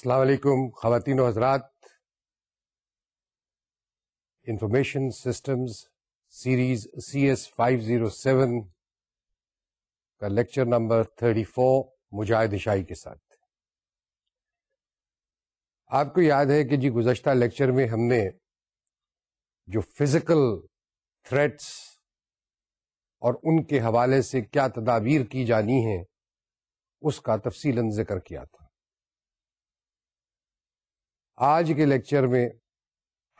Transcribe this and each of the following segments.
السلام علیکم، خواتین و حضرات۔ Information systems series C S five zero seven کا lecture number thirty four Mujahid Shahi کے ساتھ۔ آپ کو یاد ہے کہ جی گزشتہ لیکچر میں ہم نے جو فزیکل تھریٹس اور ان کے حوالے سے کیا تدابیر کی جانی ہیں، اس کا تفصیل ذکر کیا تھا۔ آج کے لیکچر میں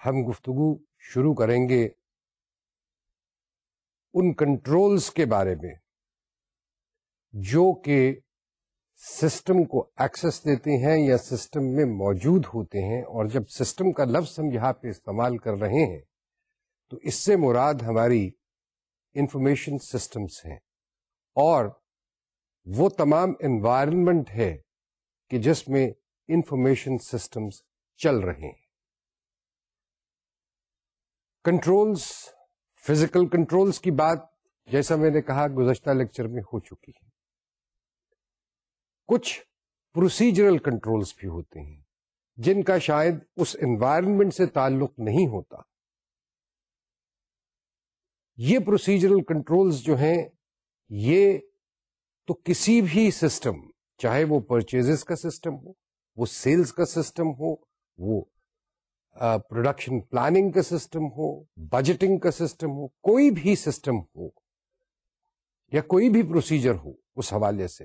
ہم گفتگو شروع کریں گے ان کنٹرولز کے بارے میں، جو کہ سسٹم کو ایکسس دیتے ہیں یا سسٹم میں موجود ہوتے ہیں اور جب سسٹم کا لفظ ہم یہاں پہ استعمال کر رہے ہیں، تو اس سے مراد ہماری انفارمیشن سسٹمز ہیں۔ اور وہ تمام انوائرمنٹ ہے کہ جس میں انفارمیشن سسٹمز چل رہے ہیں۔ کنٹرولز فزیکل کنٹرولز کی بات جیسا میں نے کہا گزشتہ لیکچر میں ہو چکی ہے۔ کچھ پروسیجرل کنٹرولز بھی ہوتے ہیں جن کا شاید اس انوائرمنٹ سے تعلق نہیں ہوتا۔ یہ پروسیجرل کنٹرولز جو ہیں، یہ تو کسی بھی سسٹم چاہے وہ پرچیز کا سسٹم ہو، وہ سیلز کا سسٹم ہو وہ پروڈکشن پلاننگ کا سسٹم ہو بجٹنگ کا سسٹم ہو، کوئی بھی سسٹم ہو، یا کوئی بھی پروسیجر ہو، اس حوالے سے،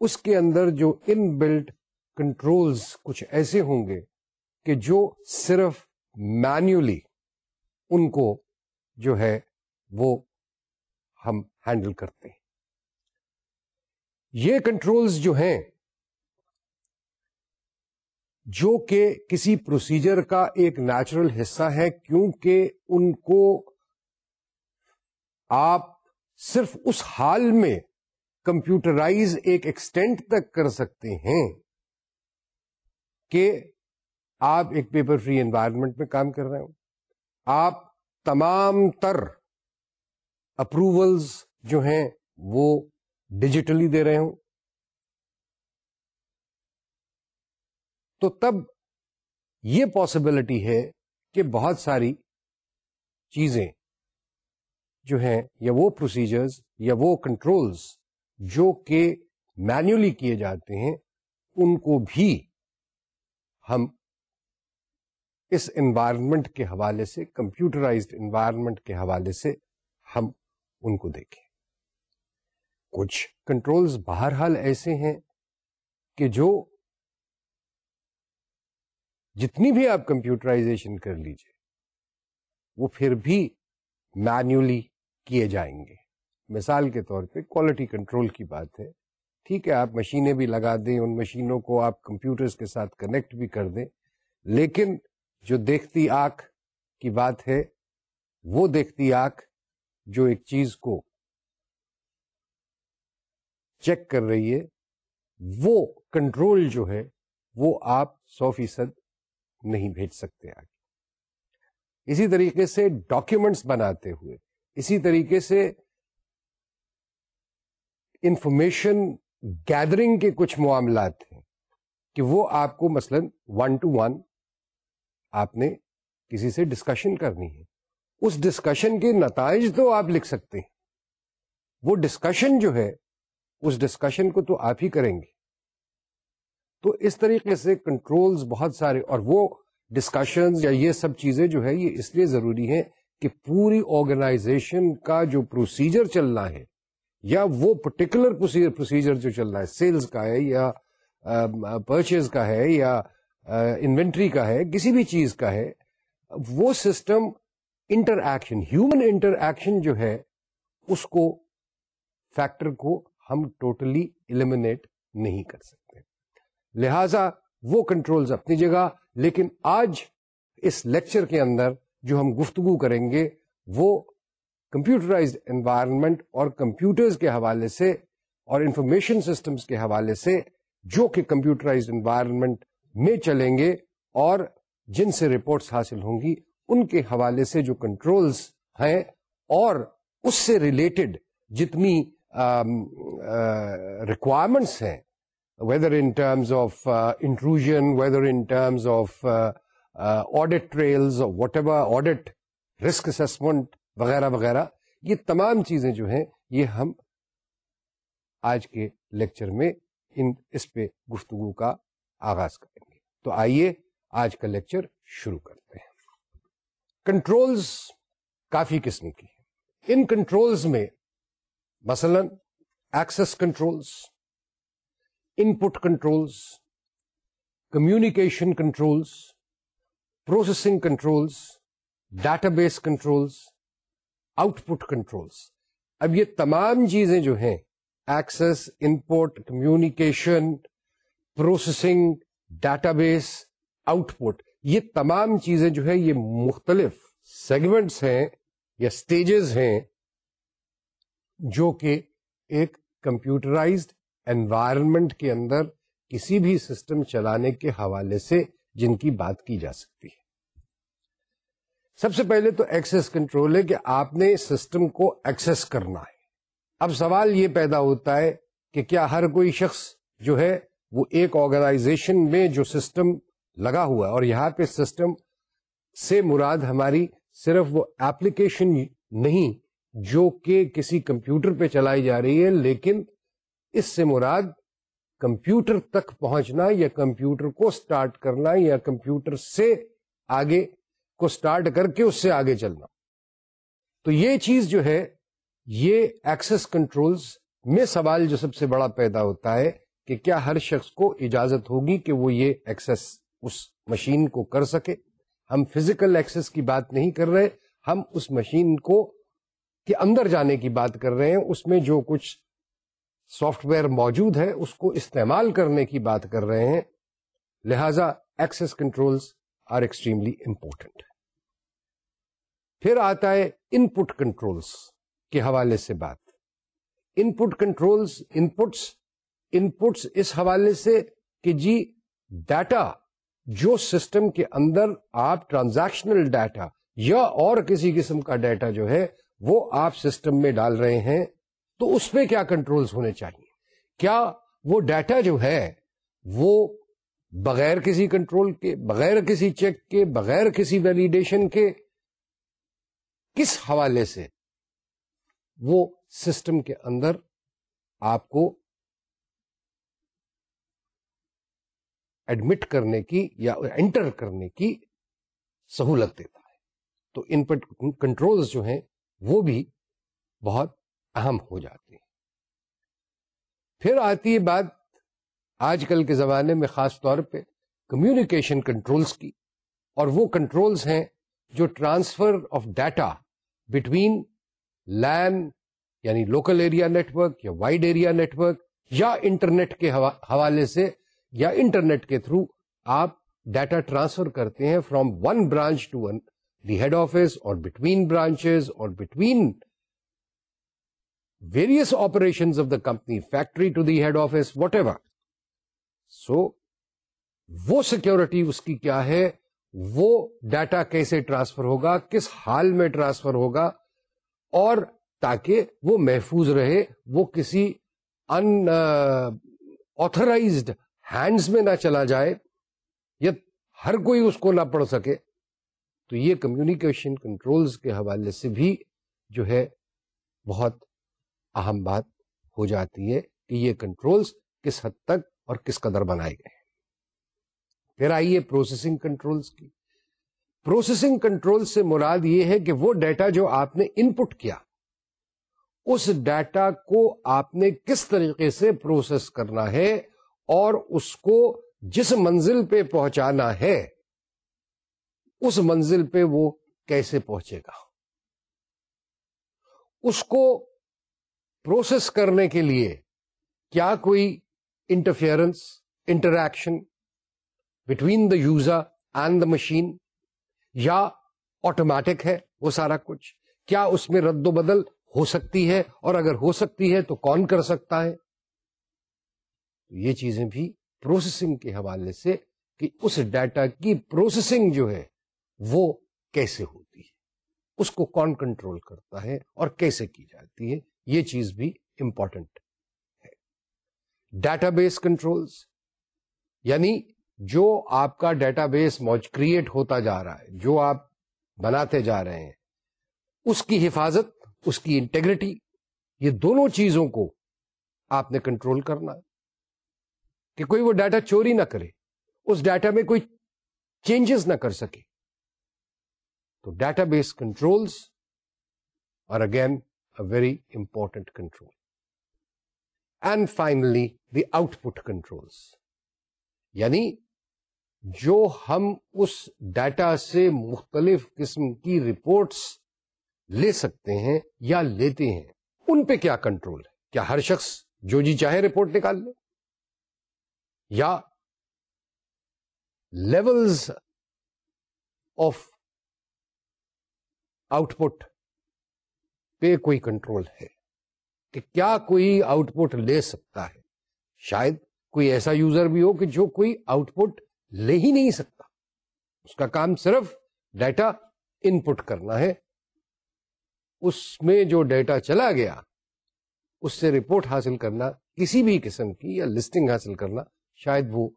اس کے اندر جو ان بلڈ کنٹرولز کچھ ایسے ہوں گے کہ جو صرف مینولی ان کو جو ہے وہ ہم ہینڈل کرتے ہیں۔ یہ کنٹرولز جو ہیں جو کہ کسی پروسیجر کا ایک نیچرل حصہ ہے، کیونکہ ان کو آپ صرف اس حال میں کمپیوٹرائز ایک ایکسٹینٹ تک کر سکتے ہیں کہ آپ ایک پیپر فری انوائرمنٹ میں کام کر رہے ہو آپ تمام تر اپروولز جو ہیں وہ ڈیجیٹلی دے رہے ہوں۔ تو تب یہ پاسبلٹی ہے کہ بہت ساری چیزیں جو ہیں یا وہ پروسیجرز یا وہ کنٹرولز جو کہ مینولی کیے جاتے ہیں، ان کو بھی ہم اس انوائرمنٹ کے حوالے سے کمپیوٹرائزڈ انوائرمنٹ کے حوالے سے ہم ان کو دیکھیں۔ کچھ کنٹرولز بہرحال ایسے ہیں کہ جو جتنی بھی آپ کمپیوٹرائزیشن کر لیجیے وہ پھر بھی مینولی کیے جائیں گے۔ مثال کے طور پہ کوالٹی کنٹرول کی بات ہے۔ ٹھیک ہے، آپ مشینیں بھی لگا دیں، ان مشینوں کو آپ کمپیوٹرز کے ساتھ کنیکٹ بھی کر دیں، لیکن جو دیکھتی آنکھ کی بات ہے، وہ دیکھتی آنکھ جو ایک چیز کو چیک کر رہی ہے، وہ کنٹرول جو ہے، وہ آپ سو فیصد نہیں بھیج سکتے آگے۔ اسی طریقے سے ڈاکیومنٹس بناتے ہوئے، اسی طریقے سے انفارمیشن گیدرنگ کے کچھ معاملات ہیں کہ وہ آپ کو مثلا ون ٹو ون آپ نے کسی سے ڈسکشن کرنی ہے۔ اس ڈسکشن کے نتائج تو آپ لکھ سکتے ہیں۔ وہ ڈسکشن جو ہے، اس ڈسکشن کو تو آپ ہی کریں گے۔ تو اس طریقے سے کنٹرولز بہت سارے اور وہ ڈسکشنز یا یہ سب چیزیں جو ہے یہ اس لیے ضروری ہیں کہ پوری آرگنائزیشن کا جو پروسیجر چلنا ہے یا وہ پرٹیکولر پروسیجر جو چل رہا ہے سیلز کا ہے یا پرچیز کا ہے یا انوینٹری کا ہے، کسی بھی چیز کا ہے، وہ system interaction human interaction جو ہے، اس کو فیکٹر کو ہم ٹوٹلی ایلیمنیٹ نہیں کر سکتے۔ لہذا وہ کنٹرولز اپنی جگہ، لیکن آج اس لیکچر کے اندر جو ہم گفتگو کریں گے، وہ کمپیوٹرائزڈ انوائرمنٹ اور کمپیوٹرز کے حوالے سے اور انفارمیشن سسٹمز کے حوالے سے جو کہ کمپیوٹرائزڈ انوائرمنٹ میں چلیں گے اور جن سے رپورٹس حاصل ہوں گی، ان کے حوالے سے جو کنٹرولز ہیں اور اس سے ریلیٹڈ جتنی ریکوائرمنٹس ہیں whether in terms of uh, intrusion, whether in terms of uh, uh, audit trails or whatever, audit risk assessment وغیرہ وغیرہ یہ تمام چیزیں جو ہیں یہ ہم آج کے لیکچر میں ان اس پہ گفتگو کا آغاز کریں گے۔ تو آئیے آج کا لیکچر شروع کرتے ہیں۔ کنٹرولز کافی قسم کی ان کنٹرولز میں مثلا access controls input controls communication controls processing controls database controls output controls اب یہ تمام چیزیں جو ہیں access input communication processing database output یہ تمام چیزیں جو ہے یہ مختلف سیگمنٹس ہیں یا اسٹیجز ہیں جو کہ ایک کمپیوٹرائزڈ انوائرمنٹ کے اندر کسی بھی سسٹم چلانے کے حوالے سے جن کی بات کی جا سکتی ہے۔ سب سے پہلے تو ایکسس کنٹرول ہے کہ آپ نے سسٹم کو ایکسس کرنا ہے۔ اب سوال یہ پیدا ہوتا ہے کہ کیا ہر کوئی شخص جو ہے وہ ایک آرگنائزیشن میں جو سسٹم لگا ہوا ہے اور یہاں پہ سسٹم سے مراد ہماری صرف وہ ایپلیکیشن نہیں جو کہ کسی کمپیوٹر پہ چلائی جا رہی ہے، لیکن اس سے مراد کمپیوٹر تک پہنچنا یا کمپیوٹر کو سٹارٹ کرنا یا کمپیوٹر سے آگے کو سٹارٹ کر کے اس سے آگے چلنا۔ تو یہ چیز جو ہے، یہ ایکسس کنٹرولز میں سوال جو سب سے بڑا پیدا ہوتا ہے کہ کیا ہر شخص کو اجازت ہوگی کہ وہ یہ ایکسس اس مشین کو کر سکے۔ ہم فزیکل ایکسس کی بات نہیں کر رہے، ہم اس مشین کو کے اندر جانے کی بات کر رہے ہیں، اس میں جو کچھ سافٹ ویئر موجود ہے، اس کو استعمال کرنے کی بات کر رہے ہیں۔ لہذا access controls are extremely important پھر آتا ہے ان پٹ کنٹرولس کے حوالے سے بات۔ ان پٹ کنٹرولس ان پٹس ان پٹس اس حوالے سے کہ جی ڈیٹا جو سسٹم کے اندر آپ ٹرانزیکشنل ڈیٹا یا اور کسی قسم کا ڈیٹا جو ہے، وہ آپ سسٹم میں ڈال رہے ہیں۔ تو اس پہ کیا کنٹرولز ہونے چاہیے؟ کیا وہ ڈیٹا جو ہے، وہ بغیر کسی کنٹرول کے، بغیر کسی چیک کے، بغیر کسی ویلیڈیشن کے، کس حوالے سے وہ سسٹم کے اندر آپ کو ایڈمٹ کرنے کی یا انٹر کرنے کی سہولت دیتا ہے؟ تو ان پر کنٹرول جو ہیں، وہ بھی بہت اہم ہو جاتے ہیں۔ پھر آتی ہے بات آج کل کے زمانے میں خاص طور پہ کمیونیکیشن کنٹرولز کی۔ اور وہ کنٹرولز ہیں جو transfer of data between LAN یعنی لوکل ایریا نیٹورک یا وائڈ ایریا نیٹورک یا انٹرنیٹ کے حوالے سے یا انٹرنیٹ کے تھرو آپ ڈیٹا ٹرانسفر کرتے ہیں from one branch to one the head office اور بٹوین برانچز اور between various operation of the company factory to the head office whatever so وہ سیکورٹی اس کی کیا ہے؟ وہ ڈیٹا کیسے ٹرانسفر ہوگا؟ کس حال میں ٹرانسفر ہوگا؟ اور تاکہ وہ محفوظ رہے، وہ کسی ان آتھرائزڈ ہینڈز میں نہ چلا جائے، یا ہر کوئی اس کو نہ پڑھ سکے۔ تو یہ کمیونیکیشن کنٹرولز کے حوالے سے بھی جو ہے، بہت اہم بات ہو جاتی ہے کہ یہ کنٹرولز کس حد تک اور کس قدر بنائے گئے پھر آئیے پروسیسنگ کنٹرولز کی۔ پروسیسنگ کنٹرول سے مراد یہ ہے کہ وہ ڈیٹا جو آپ نے ان پٹ کیا، اس ڈیٹا کو آپ نے کس طریقے سے پروسیس کرنا ہے اور اس کو جس منزل پہ پہنچانا ہے، اس منزل پہ وہ کیسے پہنچے گا۔ اس کو پروسیس کرنے کے لیے کیا کوئی interference, interaction between the user and the machine یا آٹومیٹک ہے وہ سارا کچھ؟ کیا اس میں رد و بدل ہو سکتی ہے؟ اور اگر ہو سکتی ہے تو کون کر سکتا ہے؟ یہ چیزیں بھی پروسیسنگ کے حوالے سے کہ اس ڈیٹا کی پروسیسنگ جو ہے وہ کیسے ہوتی ہے؟ اس کو کون کنٹرول کرتا ہے اور کیسے کی جاتی ہے؟ یہ چیز بھی امپورٹنٹ ہے۔ ڈیٹا بیس کنٹرولز یعنی جو آپ کا ڈیٹا بیس موج کریٹ ہوتا جا رہا ہے، جو آپ بناتے جا رہے ہیں، اس کی حفاظت، اس کی انٹیگریٹی یہ دونوں چیزوں کو آپ نے کنٹرول کرنا ہے۔ کہ کوئی وہ ڈیٹا چوری نہ کرے، اس ڈیٹا میں کوئی چینجز نہ کر سکے۔ تو ڈیٹا بیس کنٹرولز اور again a very important control and finally the output controls یعنی جو ہم اس ڈیٹا سے مختلف قسم کی رپورٹس لے سکتے ہیں یا لیتے ہیں، ان پہ کیا کنٹرول ہے؟ کیا ہر شخص جو جی چاہے رپورٹ نکال لے؟ یا لیولز آف آؤٹ پٹ پہ کوئی کنٹرول ہے کہ کیا کوئی آؤٹ پٹ لے سکتا ہے۔ شاید کوئی ایسا یوزر بھی ہو کہ جو کوئی آؤٹ پٹ لے ہی نہیں سکتا۔ اس کا کام صرف ڈیٹا ان پٹ کرنا ہے۔ اس میں جو ڈیٹا چلا گیا، اس سے رپورٹ حاصل کرنا، کسی بھی قسم کی یا لسٹنگ حاصل کرنا، شاید وہ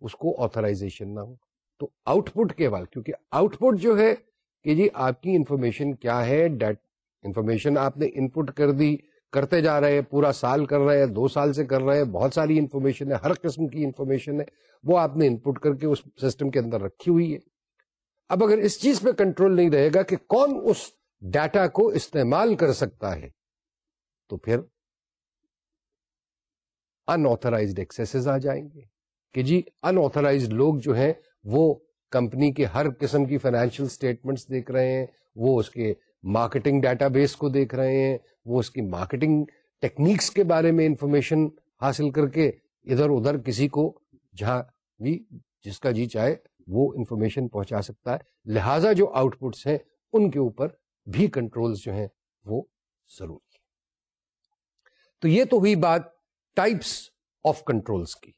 اس کو آتھرائزیشن نہ ہو۔ تو آؤٹ پٹ کے بعد کیونکہ آؤٹ پٹ جو ہے کہ جی آپ کی انفارمیشن کیا ہے انفارمیشن آپ نے ان پٹ کر دی، کرتے جا رہے ہیں، پورا سال کر رہے ہیں، دو سال سے کر رہے ہیں، بہت ساری انفارمیشن ہے ہر قسم کی انفارمیشن ہے وہ آپ نے ان پٹ کر کے اس سسٹم کے اندر رکھی ہوئی ہے۔ اب اگر اس چیز پہ کنٹرول نہیں رہے گا کہ کون اس ڈیٹا کو استعمال کر سکتا ہے، تو پھر انترائزڈ ایکسیس آ جائیں گے۔ کہ جی انترائزڈ لوگ جو ہیں، وہ کمپنی کے ہر قسم کی فائنینشیل اسٹیٹمنٹس دیکھ رہے ہیں، وہ اس کے مارکیٹنگ ڈیٹا بیس کو دیکھ رہے ہیں، وہ اس کی مارکیٹنگ ٹیکنیکس کے بارے میں انفارمیشن حاصل کر کے ادھر ادھر کسی کو جہاں بھی جس کا جی چاہے وہ انفارمیشن پہنچا سکتا ہے۔ لہذا جو آؤٹ پٹس ہیں، ان کے اوپر بھی کنٹرولز جو ہیں، وہ ضروری ہے تو یہ تو ہوئی بات ٹائپس آف کنٹرولز کی۔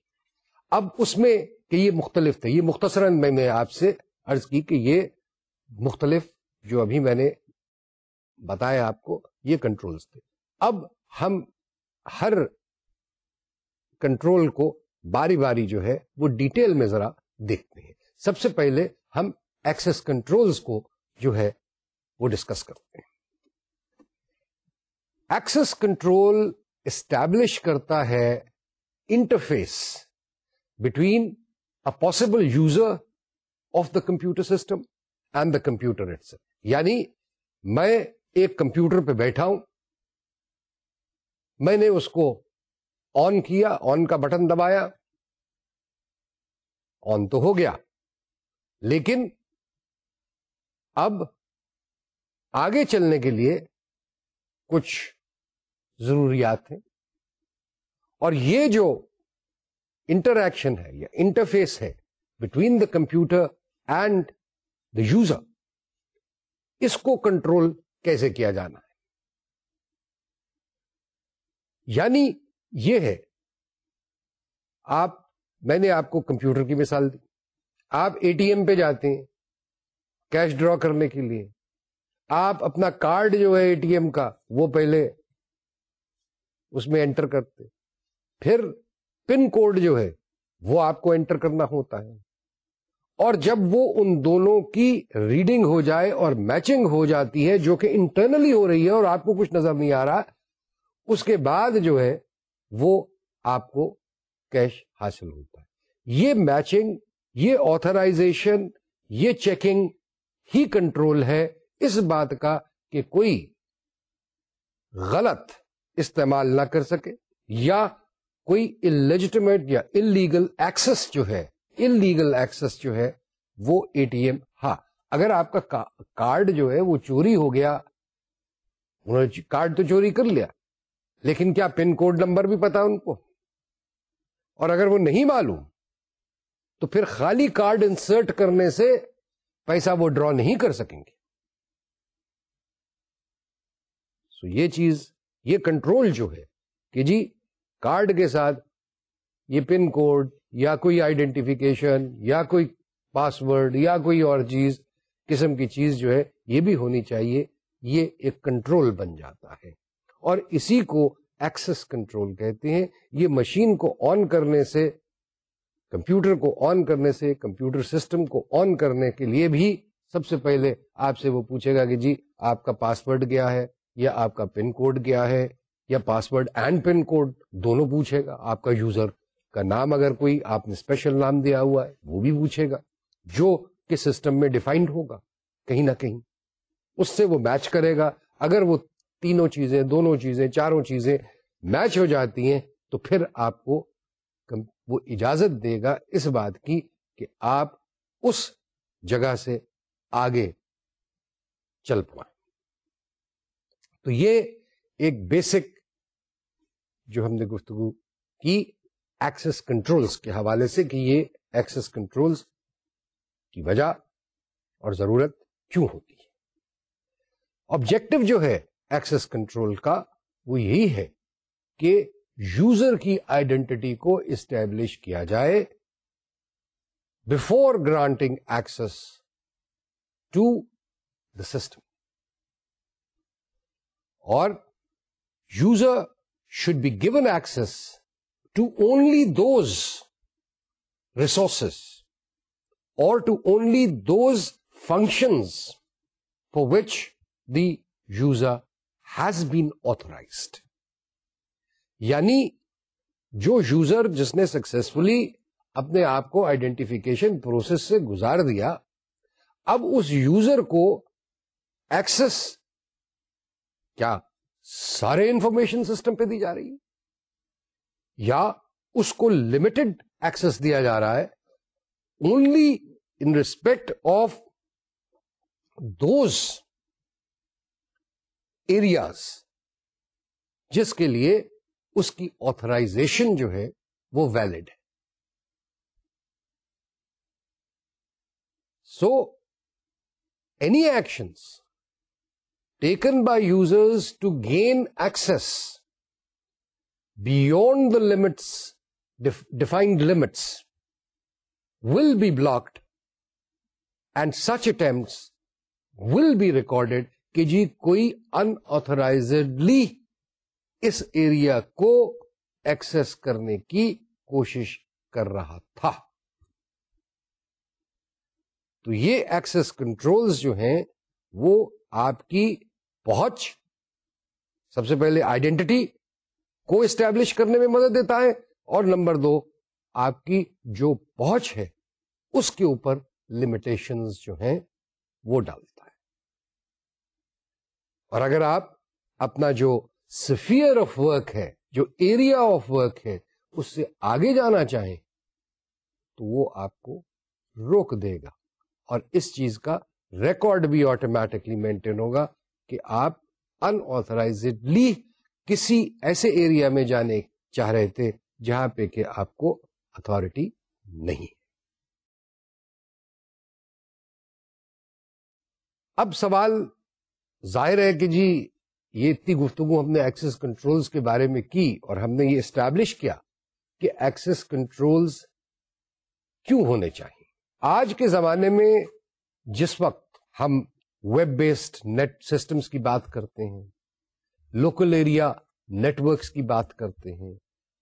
اب اس میں کہ یہ مختلف تھے، یہ مختصراً میں نے آپ سے عرض کی کہ یہ مختلف جو ابھی میں نے بتایا آپ کو، یہ کنٹرولز تھے۔ اب ہم ہر کنٹرول کو باری باری جو ہے، وہ ڈیٹیل میں ذرا دیکھتے ہیں۔ سب سے پہلے ہم ایکسس کنٹرولز کو جو ہے، وہ ڈسکس کرتے ہیں۔ ایکسس کنٹرول اسٹیبلش کرتا ہے interface between a possible user of the computer system and the computer it's یعنی میں ایک کمپیوٹر پہ بیٹھا ہوں۔ میں نے اس کو آن کیا آن کا بٹن دبایا۔ آن تو ہو گیا۔ لیکن اب آگے چلنے کے لیے کچھ ضروریات ہیں۔ اور یہ جو انٹریکشن ہے یا انٹرفیس ہے between the computer and the user اس کو کنٹرول کیسے کیا جانا ہے۔ یعنی یہ ہے، آپ، میں نے آپ کو کمپیوٹر کی مثال دی۔ آپ اے ٹی ایم پہ جاتے ہیں کیش ڈرا کرنے کے لیے۔ آپ اپنا کارڈ جو ہے اے ٹی ایم کا، وہ پہلے اس میں انٹر کرتے۔ پھر پن کوڈ جو ہے، وہ آپ کو انٹر کرنا ہوتا ہے۔ اور جب وہ ان دونوں کی ریڈنگ ہو جائے اور میچنگ ہو جاتی ہے جو کہ انٹرنلی ہو رہی ہے اور آپ کو کچھ نظر نہیں آ رہا، اس کے بعد جو ہے، وہ آپ کو کیش حاصل ہوتا ہے۔ یہ میچنگ یہ آتھرائزیشن یہ چیکنگ ہی کنٹرول ہے اس بات کا کہ کوئی غلط استعمال نہ کر سکے یا کوئی انلیجٹمیٹ یا انلیگل ایکسس جو ہے انلیگل ایکسس جو ہے وہ اے ٹی ایم ہاں اگر آپ کا کارڈ جو ہے وہ چوری ہو گیا، انہوں نے کارڈ تو چوری کر لیا، لیکن کیا پن کوڈ نمبر بھی پتا ان کو؟ اور اگر وہ نہیں معلوم، تو پھر خالی کارڈ انسرٹ کرنے سے پیسہ وہ ڈرا نہیں کر سکیں گے۔ سو یہ چیز، یہ کنٹرول جو ہے، کہ جی کارڈ کے ساتھ یہ پن کوڈ یا کوئی آئیڈینٹیفیکیشن یا کوئی پاسورڈ یا کوئی اور چیز، قسم کی چیز جو ہے، یہ بھی ہونی چاہیے۔ یہ ایک کنٹرول بن جاتا ہے۔ اور اسی کو ایکسس کنٹرول کہتے ہیں۔ یہ مشین کو آن کرنے سے، کمپیوٹر کو آن کرنے سے، کمپیوٹر سسٹم کو آن کرنے کے لیے بھی سب سے پہلے آپ سے وہ پوچھے گا کہ جی آپ کا پاسورڈ کیا ہے؟ یا آپ کا پن کوڈ کیا ہے؟ یا پاسورڈ اینڈ پن کوڈ، دونوں پوچھے گا۔ آپ کا یوزر کا نام اگر کوئی آپ نے اسپیشل نام دیا ہوا ہے، وہ بھی پوچھے گا، جو کہ سسٹم میں ڈیفائنڈ ہوگا، کہیں نہ کہیں۔ اس سے وہ میچ کرے گا۔ اگر وہ تینوں چیزیں، دونوں چیزیں، چاروں چیزیں میچ ہو جاتی ہیں، تو پھر آپ کو وہ اجازت دے گا اس بات کی کہ آپ اس جگہ سے آگے چل پائیں۔ تو یہ ایک بیسک جو ہم نے گفتگو کی۔ ایکسس کنٹرولز کے حوالے سے کہ یہ ایکسس کنٹرولز کی وجہ اور ضرورت کیوں ہوتی ہے۔ آبجیکٹو جو ہے ایکسس کنٹرول کا وہ یہی ہے کہ یوزر کی آئیڈینٹی کو اسٹیبلش کیا جائے before granting access to the system اور user should be given access to only those resources اور to only those functions for which the user has been authorized یعنی جو یوزر جس نے سکسیسفلی اپنے آپ کو آئیڈینٹیفیکیشن پروسیس سے گزار دیا، اب اس یوزر کو ایکسس کیا، سارے انفارمیشن سسٹم پہ دی جا رہی ہے۔ یا اس کو لمیٹڈ ایکسس دیا جا رہا ہے only in respect of those areas جس کے لیے اس کی آتھرائزیشن جو ہے وہ ویلڈ ہے۔ So any actions taken by users to gain access beyond the limits defined limits will be blocked and such attempts will be recorded کہ جی کوئی انترائزڈلی اس ایریا کو ایکسس کرنے کی کوشش کر رہا تھا تو یہ ایکسس کنٹرولز جو ہیں وہ آپ کی پہنچ سب سے پہلے آئیڈینٹی کو اسٹیبلش کرنے میں مدد دیتا ہے۔ اور نمبر دو، آپ کی جو پہنچ ہے، اس کے اوپر لمیٹیشنز جو ہیں، وہ ڈالتا ہے۔ اور اگر آپ اپنا جو سفیئر آف ورک ہے، جو ایریا آف ورک ہے، اس سے آگے جانا چاہیں، تو وہ آپ کو روک دے گا۔ اور اس چیز کا ریکارڈ بھی آٹومیٹکلی مینٹین ہوگا کہ آپ انترائزڈلی کسی ایسے ایریا میں جانے چاہ رہے تھے جہاں پہ کہ آپ کو اتارٹی نہیں اب سوال ظاہر ہے کہ جی یہ اتنی گفتگو ہم نے ایکسس کنٹرولز کے بارے میں کی اور ہم نے یہ اسٹیبلش کیا کہ ایکسس کنٹرولز کیوں ہونے چاہیے۔ آج کے زمانے میں جس وقت ہم ویب بیسڈ نیٹ سسٹمز کی بات کرتے ہیں لوکل ایریا نیٹورکس کی بات کرتے ہیں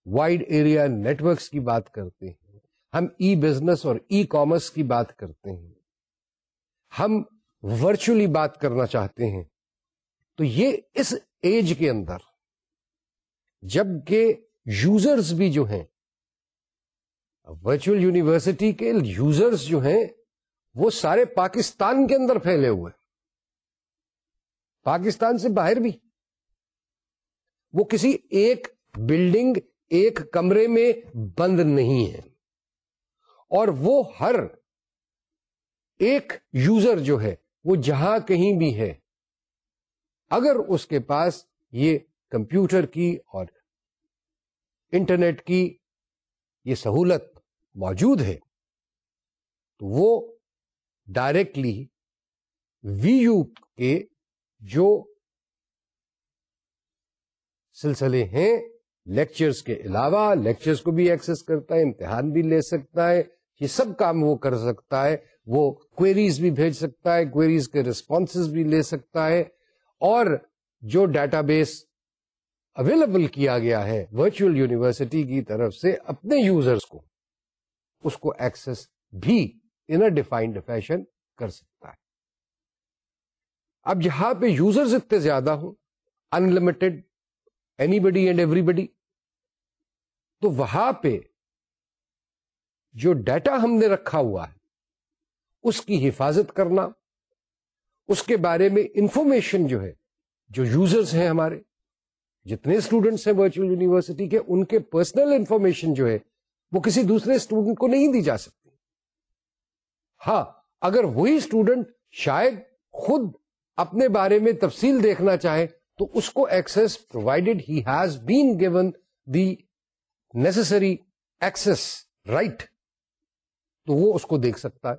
وائڈ ایریا نیٹورکس کی بات کرتے ہیں۔ ہم ای بزنس اور ای کامرس کی بات کرتے ہیں۔ ہم ورچولی بات کرنا چاہتے ہیں۔ تو یہ اس ایج کے اندر، جبکہ یوزرز بھی جو ہیں ورچوئل یونیورسٹی کے یوزرز جو ہیں، وہ سارے پاکستان کے اندر پھیلے ہوئے۔ پاکستان سے باہر بھی۔ وہ کسی ایک بلڈنگ، ایک کمرے میں بند نہیں ہے۔ اور وہ ہر ایک یوزر جو ہے، وہ جہاں کہیں بھی ہے، اگر اس کے پاس یہ کمپیوٹر کی اور انٹرنیٹ کی یہ سہولت موجود ہے، تو وہ ڈائریکٹلی وی یو کے جو سلسلے ہیں۔ لیکچرز کے علاوہ لیکچرز کو بھی ایکسس کرتا ہے، امتحان بھی لے سکتا ہے۔ یہ سب کام وہ کر سکتا ہے۔ وہ کوئریز بھی بھیج سکتا ہے کوئریز کے ریسپانس بھی لے سکتا ہے۔ اور جو ڈیٹا بیس اویلیبل کیا گیا ہے ورچوئل یونیورسٹی کی طرف سے اپنے یوزرز کو، اس کو ایکسس بھی ان ڈیفائنڈ فیشن کر سکتا ہے۔ اب جہاں پہ یوزرز اتنے زیادہ ہوں unlimited anybody and everybody تو وہاں پہ جو ڈیٹا ہم نے رکھا ہوا ہے، اس کی حفاظت کرنا، اس کے بارے میں انفارمیشن جو ہے، جو یوزرز ہیں ہمارے، جتنے اسٹوڈنٹس ہیں ورچوئل یونیورسٹی کے، ان کے پرسنل انفارمیشن جو ہے، وہ کسی دوسرے اسٹوڈنٹ کو نہیں دی جا سکتی۔ ہاں اگر وہی اسٹوڈنٹ شاید خود اپنے بارے میں تفصیل دیکھنا چاہے تو اس کو access provided he has been given the necessary access right تو وہ اس کو دیکھ سکتا ہے۔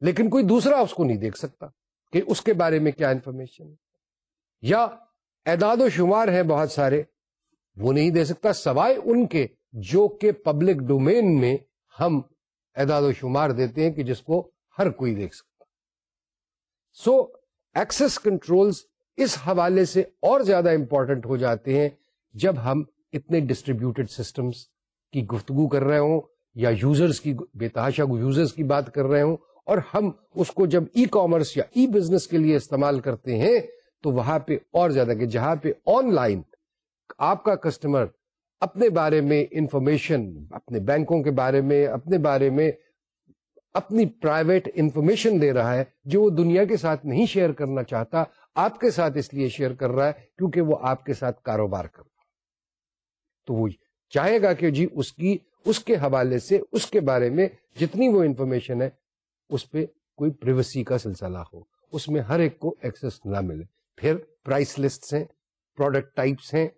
لیکن کوئی دوسرا اس کو نہیں دیکھ سکتا کہ اس کے بارے میں کیا انفارمیشن ہے۔ یا اعداد و شمار ہیں بہت سارے، وہ نہیں دے سکتا سوائے ان کے جو کہ پبلک ڈومین میں ہم اعداد و شمار دیتے ہیں کہ جس کو ہر کوئی دیکھ سکتا۔ سو ایکسس کنٹرولز اس حوالے سے اور زیادہ امپورٹنٹ ہو جاتے ہیں جب ہم اتنے ڈسٹریبیوٹیڈ سسٹمز کی گفتگو کر رہے ہوں یا یوزرز کی بے تحاشا یوزرز کی بات کر رہے ہوں اور ہم اس کو جب ای کامرس یا ای بزنس کے لیے استعمال کرتے ہیں تو وہاں پہ اور زیادہ کہ جہاں پہ آن لائن آپ کا کسٹمر اپنے بارے میں انفارمیشن اپنے بینکوں کے بارے میں، اپنے بارے میں اپنی پرائیویٹ انفارمیشن دے رہا ہے جو وہ دنیا کے ساتھ نہیں شیئر کرنا چاہتا آپ کے ساتھ اس لیے شیئر کر رہا ہے کیونکہ وہ آپ کے ساتھ کاروبار کر رہا تو وہ چاہے گا کہ جی اس کی، اس کے حوالے سے، اس کے بارے میں جتنی وہ انفارمیشن ہے، اس پہ کوئی پریویسی کا سلسلہ ہو۔ اس میں ہر ایک کو ایکسس نہ ملے۔ پھر پرائس لسٹ ہیں پروڈکٹ ٹائپس ہیں۔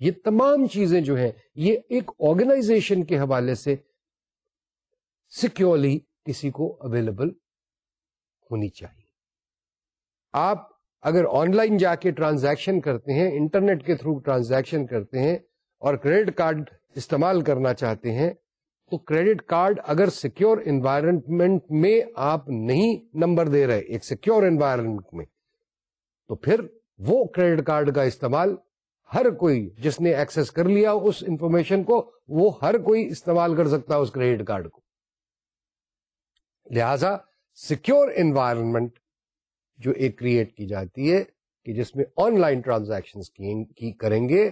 یہ تمام چیزیں جو ہیں، یہ ایک آرگنائزیشن کے حوالے سے سیکورلی کسی کو اویلیبل ہونی چاہیے۔ آپ اگر آن لائن جا کے ٹرانزیکشن کرتے ہیں، انٹرنیٹ کے تھرو ٹرانزیکشن کرتے ہیں اور کریڈٹ کارڈ استعمال کرنا چاہتے ہیں، تو کریڈٹ کارڈ اگر سیکیور انوائرمنٹ میں آپ نہیں نمبر دے رہے، ایک سیکیور انوائرمنٹ میں، تو پھر وہ کریڈٹ کارڈ کا استعمال ہر کوئی جس نے ایکسس کر لیا اس انفارمیشن کو، وہ ہر کوئی استعمال کر سکتا اس کریڈٹ کارڈ کو۔ لہذا سیکیور انوائرمنٹ جو ایک کریٹ کی جاتی ہے کہ جس میں آن لائن ٹرانزیکشن کی کریں گے،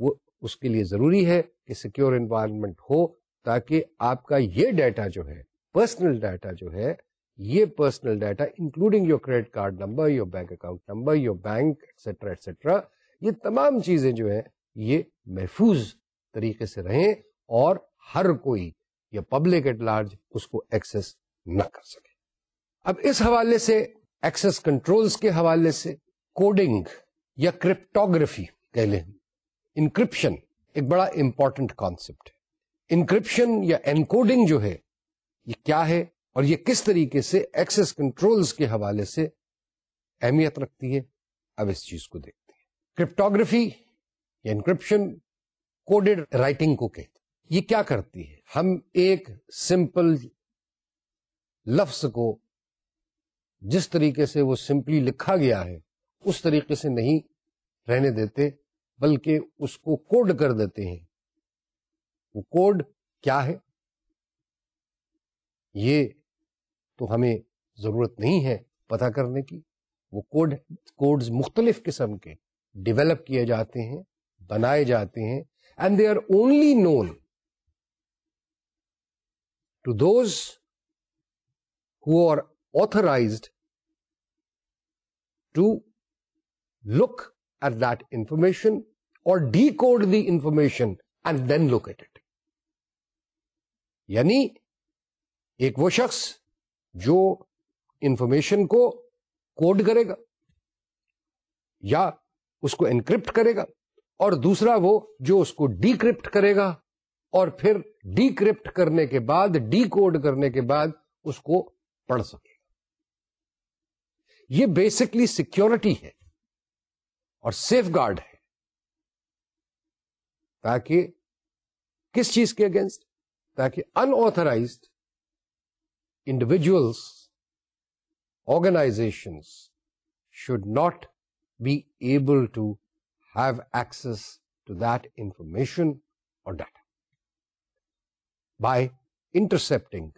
وہ اس کے لیے ضروری ہے کہ سیکیور انوائرمنٹ ہو تاکہ آپ کا یہ ڈیٹا جو ہے، پرسنل ڈیٹا جو ہے، یہ personal data including your credit card number, your bank account number, your bank etcetera etcetera یہ تمام چیزیں جو ہیں، یہ محفوظ طریقے سے رہیں اور ہر کوئی یا پبلک ایٹ لارج اس کو ایکسس نہ کر سکے۔ اب اس حوالے سے ایکسس کنٹرولز کے حوالے سے کوڈنگ یا کرپٹوگرافی کہہ لیں انکرپشن ایک بڑا امپورٹنٹ کانسیپٹ ہے۔ انکرپشن یا انکوڈنگ جو ہے، یہ کیا ہے اور یہ کس طریقے سے ایکسس کنٹرولز کے حوالے سے اہمیت رکھتی ہے، اب اس چیز کو دیکھتے ہیں۔ کرپٹوگرافی یا انکرپشن کوڈیڈ رائٹنگ کو کہتے یہ کیا کرتی ہے؟ ہم ایک سمپل لفظ کو جس طریقے سے وہ سمپلی لکھا گیا ہے، اس طریقے سے نہیں رہنے دیتے، بلکہ اس کو کوڈ کر دیتے ہیں۔ وہ کوڈ کیا ہے؟ یہ تو ہمیں ضرورت نہیں ہے پتا کرنے کی۔ وہ کوڈ کوڈز مختلف قسم کے ڈیولپ کیے جاتے ہیں، بنائے جاتے ہیں and they are only known to those who are authorized to look at that information اور decode the information and then look at it یعنی ایک وہ شخص جو انفارمیشن کو کوڈ کرے گا یا اس کو انکرپٹ کرے گا اور دوسرا وہ جو اس کو ڈی کرپٹ کرے گا اور پھر ڈی کرپٹ کرنے کے بعد ڈی کوڈ کرنے کے بعد اس کو پڑھ سکے یہ بیسکلی سیکورٹی ہے اور سیف گارڈ ہے تاکہ کس چیز کے اگینسٹ تاکہ unauthorized individuals organization should not be able to have access to that information اور data by intercepting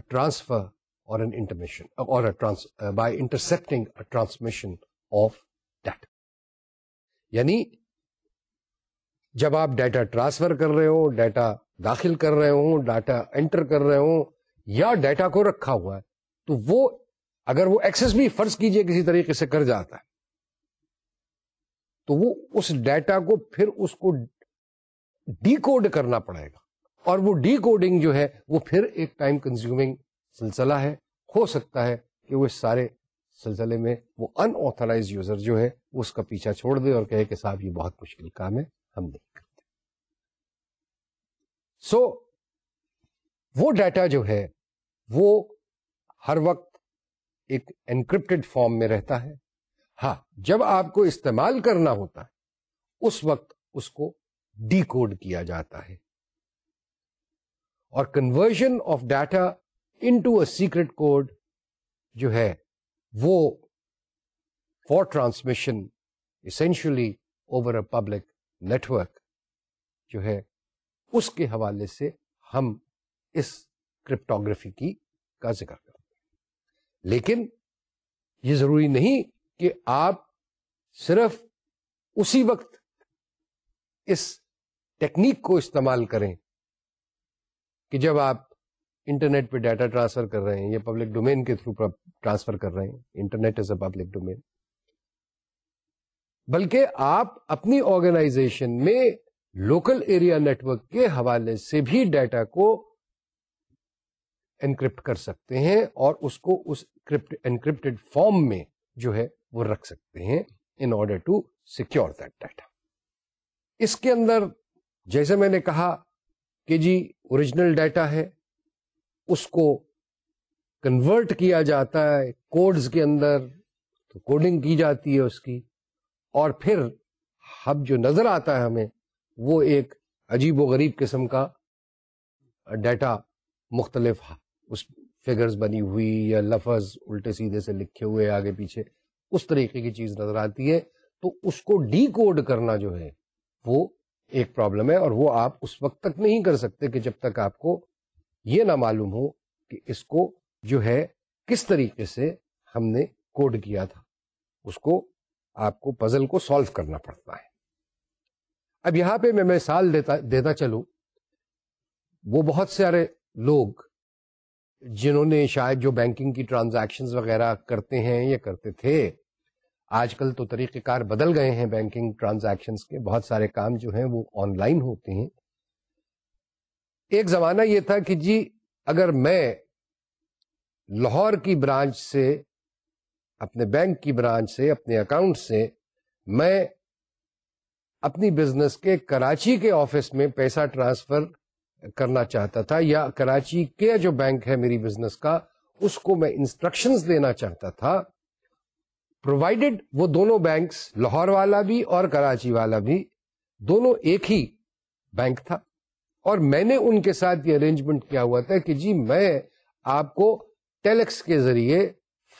transfer or an intermission uh, or a trans uh, by intercepting a transmission of data یعنی جب آپ data transfer کر رہے ہو data داخل کر رہے ہوں ڈاٹا انٹر کر رہے ہوں یا ڈیٹا کو رکھا ہوا ہے تو وہ اگر وہ ایکسس بھی فرض کیجیے کسی طریقے سے کر جاتا ہے تو وہ اس ڈیٹا کو پھر اس کو ڈی کوڈ کرنا پڑے گا۔ اور وہ ڈی کوڈنگ جو ہے وہ پھر ایک ٹائم کنزیومنگ سلسلہ ہے۔ ہو سکتا ہے کہ وہ اس سارے سلسلے میں وہ ان آتھرائز یوزر جو ہے اس کا پیچھا چھوڑ دے اور کہے کہ صاحب یہ بہت مشکل کام ہے ہم نہیں کرتے۔ سو so, وہ ڈیٹا جو ہے وہ ہر وقت ایک انکرپٹڈ فارم میں رہتا ہے۔ ہاں جب آپ کو استعمال کرنا ہوتا ہے اس وقت اس کو ڈی کوڈ کیا جاتا ہے۔ اور conversion of data into a secret code جو ہے وہ for transmission essentially over a public network جو ہے اس کے حوالے سے ہم اس کرپٹوگرافی کی کا ذکر کرتے ہیں۔ لیکن یہ ضروری نہیں کہ آپ صرف اسی وقت اس ٹیکنیک کو استعمال کریں کہ جب آپ انٹرنیٹ پہ ڈیٹا ٹرانسفر کر رہے ہیں یا پبلک ڈومین کے تھرو ٹرانسفر کر رہے ہیں۔ Internet is a public domain بلکہ آپ اپنی آرگنائزیشن میں لوکل ایریا نیٹورک کے حوالے سے بھی ڈیٹا کو انکرپٹ کر سکتے ہیں اور اس کو اس انکرپٹڈ فارم میں جو ہے وہ رکھ سکتے ہیں in order to secure that data اس کے اندر جیسے میں نے کہا کہ جی اوریجنل ڈیٹا ہے۔ اس کو کنورٹ کیا جاتا ہے کوڈز کے اندر، تو کوڈنگ کی جاتی ہے اس کی۔ اور پھر اب جو نظر آتا ہے ہمیں، وہ ایک عجیب و غریب قسم کا ڈیٹا مختلف اس فگرز بنی ہوئی یا لفظ الٹے سیدھے سے لکھے ہوئے آگے پیچھے اس طریقے کی چیز نظر آتی ہے۔ تو اس کو ڈی کوڈ کرنا جو ہے، وہ ایک پرابلم ہے اور وہ آپ اس وقت تک نہیں کر سکتے کہ جب تک آپ کو یہ نہ معلوم ہو کہ اس کو جو ہے کس طریقے سے ہم نے کوڈ کیا تھا۔ اس کو آپ کو پزل کو سالو کرنا پڑتا ہے۔ اب یہاں پہ میں مثال دیتا دیتا چلوں۔ وہ بہت سارے لوگ جنہوں نے شاید جو بینکنگ کی ٹرانزیکشن وغیرہ کرتے ہیں یا کرتے تھے، آج کل تو طریقہ کار بدل گئے ہیں۔ بینکنگ ٹرانزیکشن کے بہت سارے کام جو ہیں وہ آن لائن ہوتے ہیں۔ ایک زمانہ یہ تھا کہ جی اگر میں لاہور کی برانچ سے، اپنے بینک کی برانچ سے، اپنے اکاؤنٹ سے میں اپنی بزنس کے کراچی کے آفس میں پیسہ ٹرانسفر کرنا چاہتا تھا یا کراچی کے جو بینک ہے میری بزنس کا، اس کو میں انسٹرکشنز دینا چاہتا تھا۔ پرووائڈیڈ وہ دونوں بینکس، لاہور والا بھی اور کراچی والا بھی، دونوں ایک ہی بینک تھا۔ اور میں نے ان کے ساتھ یہ ارینجمنٹ کیا ہوا تھا کہ جی میں آپ کو ٹیلیکس کے ذریعے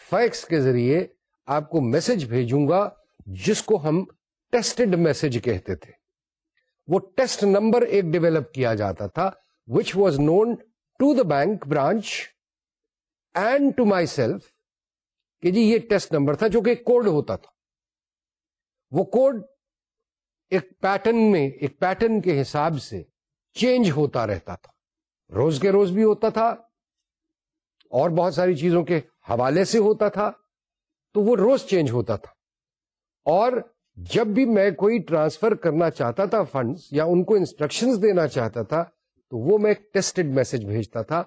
فیکس کے ذریعے آپ کو میسج بھیجوں گا، جس کو ہم ٹیسٹڈ میسج کہتے تھے۔ وہ ٹیسٹ نمبر ایک ڈیولپ کیا جاتا تھا which was known to the bank branch and to myself کہ جی یہ ٹیسٹ نمبر تھا جو کہ ایک کوڈ ہوتا تھا۔ وہ کوڈ ایک پیٹرن میں، ایک پیٹرن کے حساب سے چینج ہوتا رہتا تھا۔ روز کے روز بھی ہوتا تھا۔ اور بہت ساری چیزوں کے حوالے سے ہوتا تھا۔ تو وہ روز چینج ہوتا تھا۔ اور جب بھی میں کوئی ٹرانسفر کرنا چاہتا تھا فنڈز یا ان کو انسٹرکشنز دینا چاہتا تھا، تو وہ میں ایک ٹیسٹڈ میسج بھیجتا تھا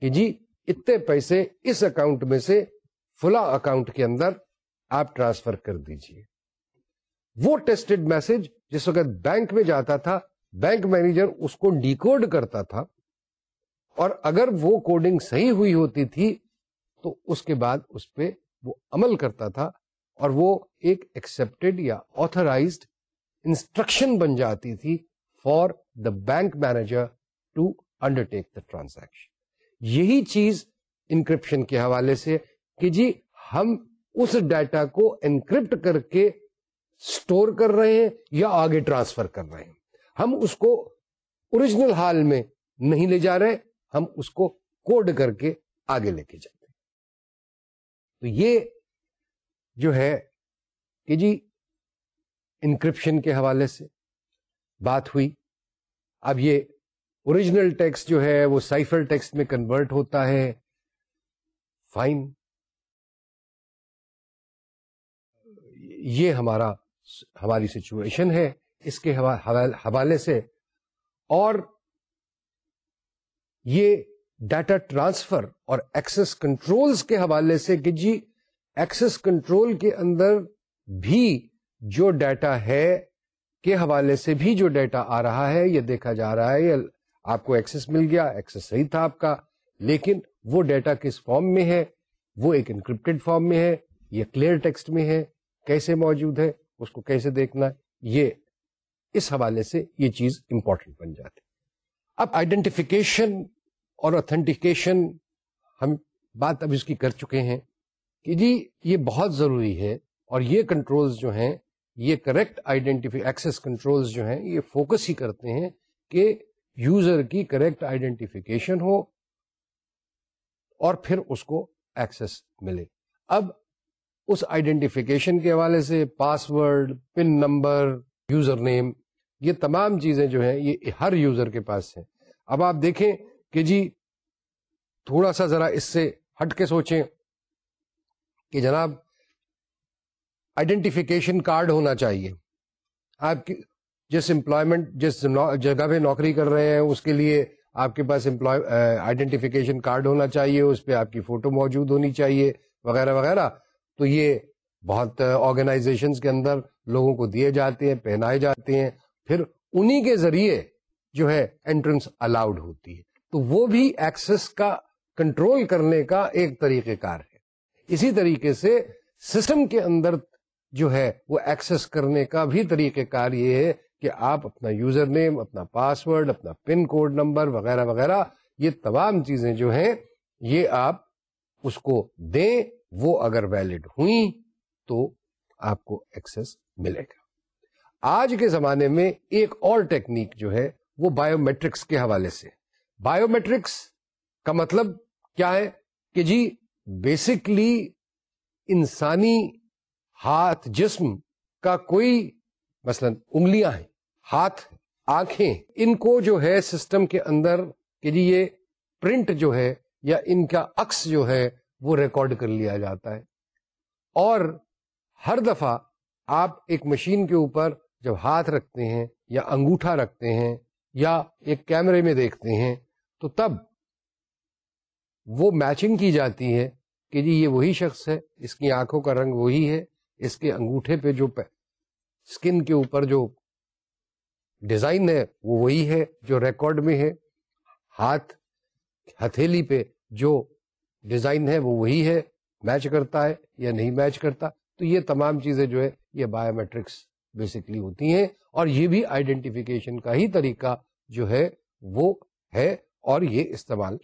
کہ جی اتنے پیسے اس اکاؤنٹ میں سے فلا اکاؤنٹ کے اندر آپ ٹرانسفر کر دیجیے۔ وہ ٹیسٹڈ میسج جس وقت بینک میں جاتا تھا بینک مینیجر اس کو ڈیکوڈ کرتا تھا اور اگر وہ کوڈنگ صحیح ہوئی ہوتی تھی تو اس کے بعد اس پہ وہ عمل کرتا تھا اور وہ ایک ایکسپٹیڈ یا آتھرائزڈ انسٹرکشن بن جاتی تھی for the bank manager to undertake the transaction یہی چیز انکرپشن کے حوالے سے کہ جی ہم اس ڈیٹا کو انکرپٹ کر کے اسٹور کر رہے ہیں یا آگے ٹرانسفر کر رہے ہیں۔ ہم اس کو اوریجنل حال میں نہیں لے جا رہے، ہم اس کو کوڈ کر کے آگے لے کے جاتے ہیں۔ تو یہ جو ہے کہ جی انکرپشن کے حوالے سے بات ہوئی۔ اب یہ اوریجنل ٹیکسٹ جو ہے، وہ سائفر ٹیکسٹ میں کنورٹ ہوتا ہے۔ فائن یہ ہمارا، ہماری سچویشن ہے۔ اس کے حوالے سے اور یہ ڈیٹا ٹرانسفر اور ایکسس کنٹرولز کے حوالے سے کہ جی ایکسس کنٹرول کے اندر بھی جو ڈیٹا ہے کے حوالے سے بھی جو ڈیٹا آ رہا ہے، یہ دیکھا جا رہا ہے آپ کو ایکسس مل گیا، ایکسس صحیح تھا آپ کا، لیکن وہ ڈیٹا کس فارم میں ہے؟ وہ ایک انکرپٹڈ فارم میں ہے، یہ کلیئر ٹیکسٹ میں ہے، کیسے موجود ہے، اس کو کیسے دیکھنا ہے؟ یہ اس حوالے سے یہ چیز امپورٹنٹ بن جاتی۔ اب آئیڈینٹیفیکیشن اور اتھینٹیکیشن ہم بات اب اس کی کر چکے ہیں کہ جی یہ بہت ضروری ہے اور یہ کنٹرولز جو ہیں، یہ کریکٹ آئیڈینٹیفی ایکسس کنٹرولز جو ہیں، یہ فوکس ہی کرتے ہیں کہ یوزر کی کریکٹ آئیڈینٹیفیکیشن ہو اور پھر اس کو ایکسس ملے۔ اب اس آئیڈینٹیفیکیشن کے حوالے سے password PIN number user name, یہ تمام چیزیں جو ہیں، یہ ہر یوزر کے پاس ہیں۔ اب آپ دیکھیں کہ جی تھوڑا سا ذرا اس سے ہٹ کے سوچیں کہ جناب آئیڈینٹیفیکیشن کارڈ ہونا چاہیے۔ آپ کی، جس امپلائمنٹ جس جگہ پہ نوکری کر رہے ہیں، اس کے لیے آپ کے پاس امپلائی آئیڈینٹیفیکیشن کارڈ ہونا چاہیے، اس پہ آپ کی فوٹو موجود ہونی چاہیے، وغیرہ وغیرہ۔ تو یہ بہت آرگنائزیشن کے اندر لوگوں کو دیے جاتے ہیں، پہنائے جاتے ہیں۔ پھر انہی کے ذریعے جو ہے انٹرنس الاؤڈ ہوتی ہے۔ تو وہ بھی ایکسس کا کنٹرول کرنے کا ایک طریقہ کار ہے۔ اسی طریقے سے سسٹم کے اندر جو ہے وہ ایکسس کرنے کا بھی طریقہ کار یہ ہے کہ آپ اپنا یوزر نیم اپنا پاسورڈ اپنا پن کوڈ نمبر وغیرہ وغیرہ، یہ تمام چیزیں جو ہیں، یہ آپ اس کو دیں۔ وہ اگر ویلڈ ہوئی تو آپ کو ایکسس ملے گا۔ آج کے زمانے میں ایک اور ٹیکنیک جو ہے وہ بایو میٹرکس کے حوالے سے۔ بایو میٹرکس کا مطلب کیا ہے کہ جی بیسکلی انسانی ہاتھ، جسم کا کوئی مثلا انگلیاں ہیں، ہاتھ، آنکھیں، ان کو جو ہے سسٹم کے اندر کہ جی یہ پرنٹ جو ہے یا ان کا عکس جو ہے وہ ریکارڈ کر لیا جاتا ہے۔ اور ہر دفعہ آپ ایک مشین کے اوپر جب ہاتھ رکھتے ہیں یا انگوٹھا رکھتے ہیں یا ایک کیمرے میں دیکھتے ہیں تو تب وہ میچنگ کی جاتی ہے کہ جی یہ وہی شخص ہے، اس کی آنکھوں کا رنگ وہی ہے، اس کے انگوٹھے پہ جو اسکن کے اوپر جو ڈیزائن ہے وہ وہی ہے جو ریکارڈ میں ہے۔ ہاتھ ہتھیلی پہ جو ڈیزائن ہے وہ وہی ہے، میچ کرتا ہے یا نہیں میچ کرتا۔ تو یہ تمام چیزیں جو ہے یہ بایو میٹرکس بیسکلی ہوتی ہیں اور یہ بھی آئیڈینٹیفیکیشن کا ہی طریقہ جو ہے وہ ہے اور یہ استعمال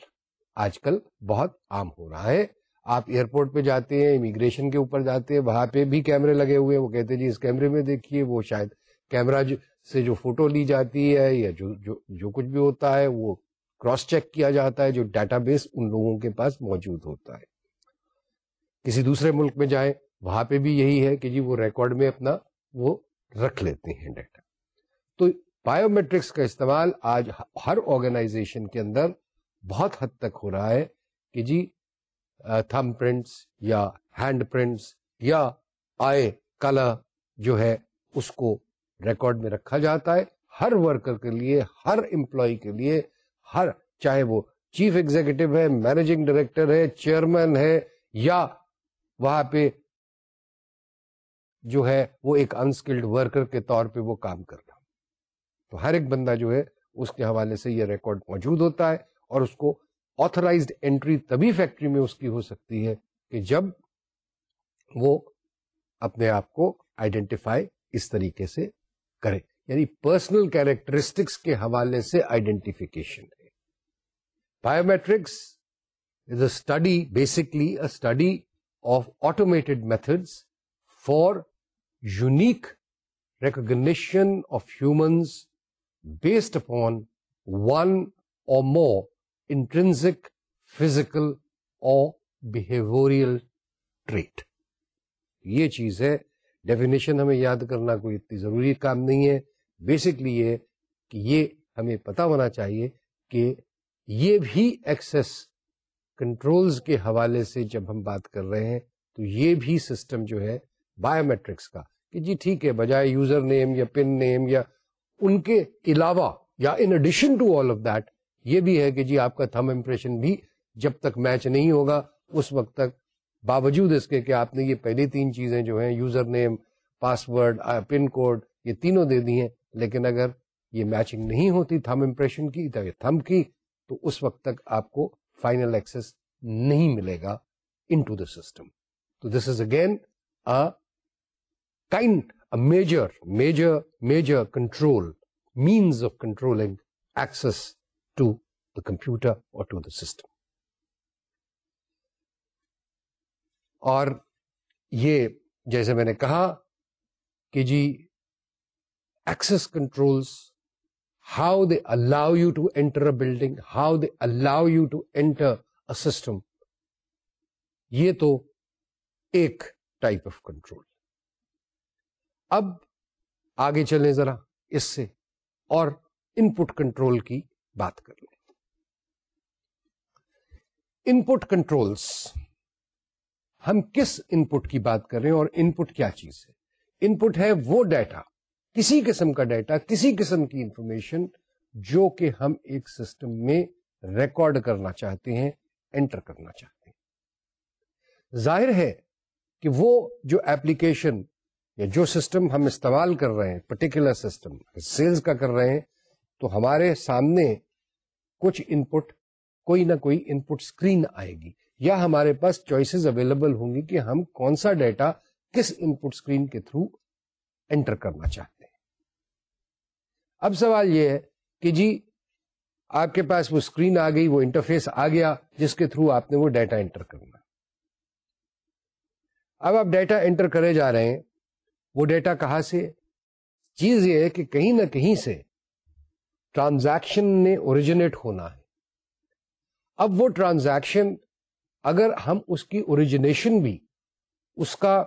آج کل بہت عام ہو رہا ہے۔ آپ ایئرپورٹ پہ جاتے ہیں امیگریشن کے اوپر جاتے ہیں وہاں پہ بھی کیمرے لگے ہوئے ہیں۔ وہ کہتے ہیں جی اس کیمرے میں دیکھیے وہ شاید کیمرہ سے جو فوٹو لی جاتی ہے یا جو جو, جو کچھ بھی ہوتا ہے وہ کراس چیک کیا جاتا ہے جو ڈیٹا بیس ان لوگوں کے پاس موجود ہوتا ہے۔ کسی دوسرے ملک میں جائیں وہاں پہ بھی یہی ہے کہ جی وہ ریکارڈ میں اپنا وہ رکھ لیتے ہیں ڈیٹا۔ تو بایو میٹرکس کا استعمال آج ہر آرگنائزیشن کے اندر بہت حد تک ہو رہا ہے کہ جی تھم پرنٹس یا ہینڈ پرنٹس یا آئے کلا جو ہے اس کو ریکارڈ میں رکھا جاتا ہے۔ ہر ورکر کے لیے، ہر امپلائی کے لیے، ہر چاہے وہ چیف ایگزیکٹو ہے، مینیجنگ ڈائریکٹر ہے، چیئرمین ہے یا وہاں پہ جو ہے وہ ایک انسکلڈ ورکر کے طور پہ وہ کام کر رہا۔ تو ہر ایک بندہ جو ہے اس کے حوالے سے یہ ریکارڈ موجود ہوتا ہے اور اس کو آتھرائزڈ انٹری تبھی فیکٹری میں اس کی ہو سکتی ہے کہ جب وہ اپنے آپ کو آئیڈینٹیفائی اس طریقے سے کرے۔ یعنی پرسنل کیریکٹرسٹکس کے حوالے سے آئیڈینٹیفیکیشن ہے۔ Biometrics is a study basically a study of automated methods for unique recognition of humans based upon one or more intrinsic physical or behavioral trait. یہ چیز ہے ڈیفینیشن ہمیں یاد کرنا کوئی اتنی ضروری کام نہیں ہے بیسکلی یہ کہ یہ ہمیں پتا ہونا چاہیے کہ یہ بھی ایکسس کنٹرولز کے حوالے سے جب ہم بات کر رہے ہیں تو یہ بھی سسٹم جو ہے بایو میٹرکس کا کہ جی ٹھیک ہے، بجائے یوزر نیم یا پن نیم یا ان کے علاوہ یا in addition to all of that یہ بھی ہے کہ جی آپ کا تھم امپریشن بھی جب تک میچ نہیں ہوگا، اس وقت تک باوجود اس کے کہ آپ نے یہ پہلی تین چیزیں جو ہیں، user name password PIN code یہ تینوں دے دی ہیں، لیکن اگر یہ میچنگ نہیں ہوتی تھم امپریشن کی تھم کی، تو اس وقت تک آپ کو فائنل ایکسس نہیں ملے گا ان ٹو دا سسٹم تو this is again kind major major major control means of controlling access to the computer اور ٹو دا سسٹم اور یہ جیسے میں نے کہا کہ جی access controls how they allow you to enter a building how they allow you to enter a system یہ تو ایک ٹائپ آف کنٹرول اب آگے چلیں ذرا اس سے اور ان پٹ کنٹرول کی بات کر لیں۔ ان پٹ کنٹرولس ہم کس ان پٹ کی بات کر رہے ہیں اور ان پٹ کیا چیز ہے؟ ان پٹ ہے وہ ڈیٹا کسی قسم کا ڈیٹا کسی قسم کی انفارمیشن جو کہ ہم ایک سسٹم میں ریکارڈ کرنا چاہتے ہیں انٹر کرنا چاہتے ہیں۔ ظاہر ہے کہ وہ جو ایپلیکیشن یا جو سسٹم ہم استعمال کر رہے ہیں پرٹیکولر سسٹم سیلز کا کر رہے ہیں، تو ہمارے سامنے کچھ ان پٹ کوئی نہ کوئی ان پٹ اسکرین آئے گی۔ یا ہمارے پاس چوائسیز اویلیبل ہوں گی کہ ہم کون سا ڈیٹا کس ان پٹ اسکرین کے تھرو انٹر کرنا چاہتے ہیں۔ اب سوال یہ ہے کہ جی آپ کے پاس وہ اسکرین آ گئی، وہ انٹرفیس آ گیا، جس کے تھرو آپ نے وہ ڈیٹا انٹر کرنا۔ اب آپ ڈیٹا انٹر کرے جا رہے ہیں وہ ڈیٹا کہاں سے؟ چیز یہ ہے کہ کہیں نہ کہیں سے ٹرانزیکشن نے اوریجنیٹ ہونا ہے۔ اب وہ ٹرانزیکشن اگر ہم اس کی اوریجنیشن بھی، اس کا،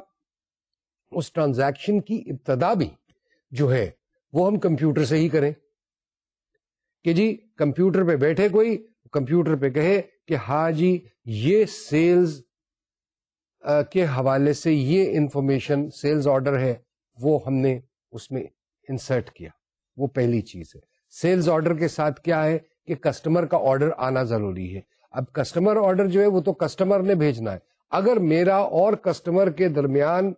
اس ٹرانزیکشن کی ابتدا بھی جو ہے، وہ ہم کمپیوٹر سے ہی کریں۔ کہ جی کمپیوٹر پہ بیٹھے کوئی، کمپیوٹر پہ کہے کہ ہاں جی یہ سیلز کے حوالے سے یہ انفارمیشن سیلز آرڈر ہے، وہ ہم نے اس میں انسرٹ کیا۔ وہ پہلی چیز ہے۔ سیلز آرڈر کے ساتھ کیا ہے کہ کسٹمر کا آرڈر آنا ضروری ہے۔ اب کسٹمر آرڈر جو ہے، وہ تو کسٹمر نے بھیجنا ہے۔ اگر میرا اور کسٹمر کے درمیان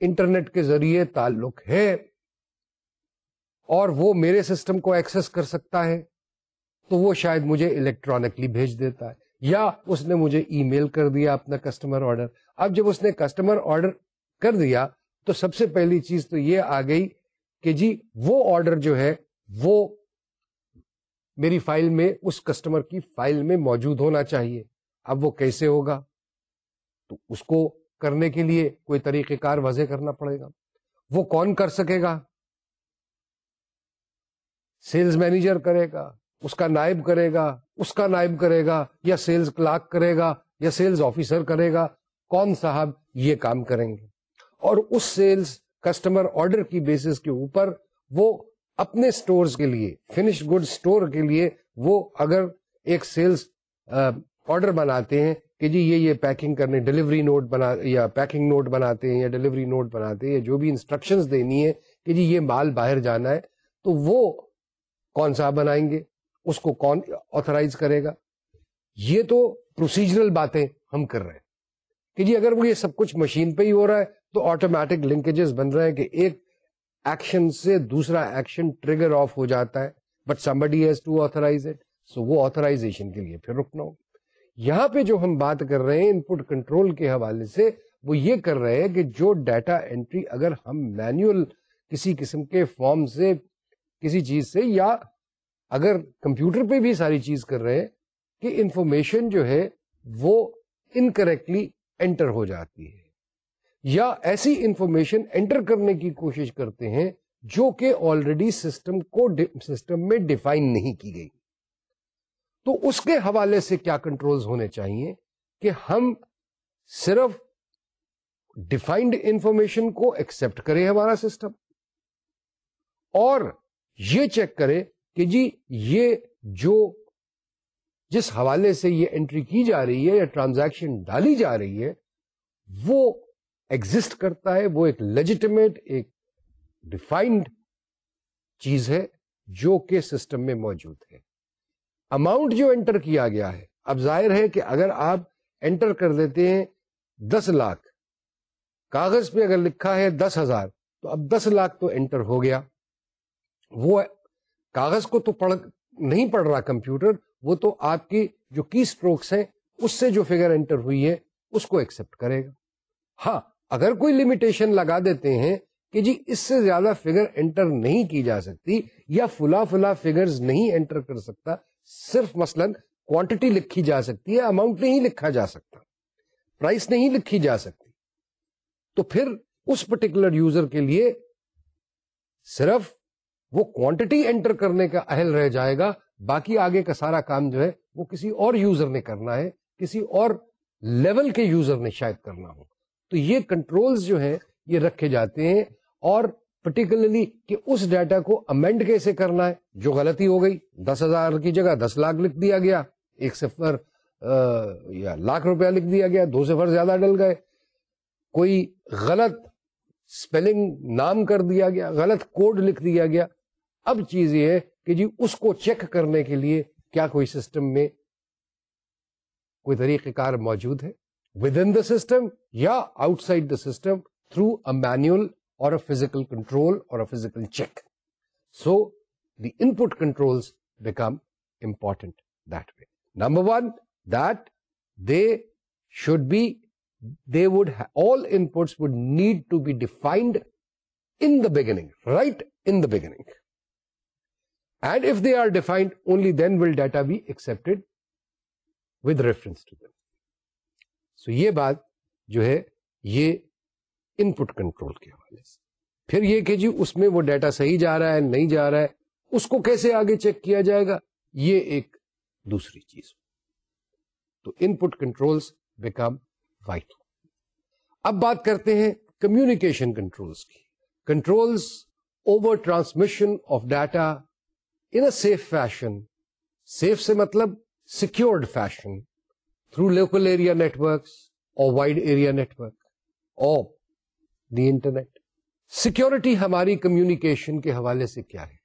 انٹرنیٹ کے ذریعے تعلق ہے اور وہ میرے سسٹم کو ایکسس کر سکتا ہے، تو وہ شاید مجھے الیکٹرانکلی بھیج دیتا ہے۔ یا اس نے مجھے ای میل کر دیا اپنا کسٹمر آرڈر اب جب اس نے کسٹمر آرڈر کر دیا تو سب سے پہلی چیز تو یہ آ گئی کہ جی وہ آرڈر جو ہے وہ میری فائل میں اس کسٹمر کی فائل میں موجود ہونا چاہیے۔ اب وہ کیسے ہوگا؟ تو اس کو کرنے کے لیے کوئی طریقہ کار وضع کرنا پڑے گا۔ وہ کون کر سکے گا؟ سیلز مینیجر کرے گا۔ اس کا نائب کرے گا، اس کا نائب کرے گا، یا سیلز کلارک کرے گا، یا سیلز آفیسر کرے گا، کون صاحب یہ کام کریں گے؟ اور اس سیلز کسٹمر آرڈر کی بیسس کے اوپر وہ اپنے سٹورز کے لیے فنش گڈ سٹور کے لیے وہ اگر ایک سیلز آرڈر بناتے ہیں کہ جی یہ یہ پیکنگ کرنے، ڈلیوری نوٹ بنا، یا پیکنگ نوٹ بناتے ہیں یا ڈلیوری نوٹ بناتے ہیں جو بھی انسٹرکشنز دینی ہے کہ جی یہ مال باہر جانا ہے، تو وہ کون سا بنائیں گے؟ اس کو کون آتھرائز کرے گا؟ یہ تو پروسیجرل باتیں ہم کر رہے ہیں۔ کہ جی اگر وہ یہ سب کچھ مشین پہ ہی ہو رہا ہے تو آٹومیٹک لنکیجز بن رہے ہیں کہ ایک ایکشن سے دوسرا ایکشن ٹریگر آف ہو جاتا ہے but somebody has to authorize it so وہ آتھرائزیشن کے لیے پھر رکنا ہو یہاں پہ جو ہم بات کر رہے ہیں ان پٹ کنٹرول کے حوالے سے، وہ یہ کر رہے ہیں کہ جو ڈیٹا انٹری اگر ہم مینوئل کسی قسم کے فارم سے، کسی چیز سے یا اگر کمپیوٹر پہ بھی ساری چیز کر رہے ہیں کہ انفارمیشن جو ہے وہ انکریکٹلی انٹر ہو جاتی ہے یا ایسی انفارمیشن انٹر کرنے کی کوشش کرتے ہیں جو کہ آلریڈی سسٹم کو سسٹم میں ڈیفائن نہیں کی گئی۔ تو اس کے حوالے سے کیا کنٹرولز ہونے چاہیے کہ ہم صرف ڈیفائنڈ انفارمیشن کو ایکسپٹ کرے ہمارا سسٹم اور یہ چیک کرے کہ جی یہ جو جس حوالے سے یہ انٹری کی جا رہی ہے یا ٹرانزیکشن ڈالی جا رہی ہے، وہ ایگزٹ کرتا ہے، وہ ایک لیجیٹمیٹ ایک ڈیفائنڈ چیز ہے جو کہ سسٹم میں موجود ہے۔ اماؤنٹ جو انٹر کیا گیا ہے، اب ظاہر ہے کہ اگر آپ انٹر کر دیتے ہیں دس لاکھ، کاغذ پہ اگر لکھا ہے دس ہزار، تو اب دس لاکھ تو انٹر ہو گیا۔ وہ کاغذ کو تو پڑھ نہیں پڑھ رہا کمپیوٹر، وہ تو آپ کی جو کی اسٹروکس ہیں، اس سے جو فگر انٹر ہوئی ہے، اس کو ایکسپٹ کرے گا۔ ہاں اگر کوئی لمیٹیشن لگا دیتے ہیں کہ جی اس سے زیادہ فگر انٹر نہیں کی جا سکتی یا فلا فلا فگرز نہیں انٹر کر سکتا، صرف مثلا کوانٹٹی لکھی جا سکتی ہے اماؤنٹ نہیں لکھا جا سکتا پرائس نہیں لکھی جا سکتی۔ تو پھر اس پرٹیکولر یوزر کے لیے صرف وہ کوانٹٹی انٹر کرنے کا اہل رہ جائے گا، باقی آگے کا سارا کام جو ہے وہ کسی اور یوزر نے کرنا ہے، کسی اور لیول کے یوزر نے شاید کرنا ہو۔ تو یہ کنٹرولز جو ہیں، یہ رکھے جاتے ہیں اور پرٹیکولرلی کہ اس ڈیٹا کو امینڈ کیسے کرنا ہے، جو غلطی ہو گئی، دس ہزار کی جگہ دس لاکھ لکھ دیا گیا، ایک صفر یا لاکھ روپیہ لکھ دیا گیا، دو صفر زیادہ ڈل گئے۔ کوئی غلط سپیلنگ نام کر دیا گیا، غلط کوڈ لکھ دیا گیا۔ اب چیز یہ ہے کہ جی اس کو چیک کرنے کے لیے کیا کوئی سسٹم میں کوئی طریقہ کار موجود ہے ود ان دا سسٹم یا outside the system through a manual اور فزیکل کنٹرول اور physical check so the input control become important that way number one that they should be they would all inputs would need to be defined in the beginning right in the beginning and if they are defined only then will data be expected with reference to them so یہ بات جو ہے، یہ ان پٹ control کے حوالے سے۔ پھر یہ کہ جی اس میں وہ ڈیٹا صحیح جا رہا ہے، نہیں جا رہا ہے، اس کو کیسے آگے چیک کیا جائے گا؟ یہ ایک دوسری چیز۔ تو input control become white اب بات کرتے ہیں کمیونیکیشن کنٹرولس کی۔ Controls over transmission of data in a safe fashion safe سے مطلب secured fashion through local area networks اور وائڈ ایریا نیٹورک اور دی انٹرنیٹ سیکورٹی ہماری کمیونیکیشن کے حوالے سے کیا ہے؟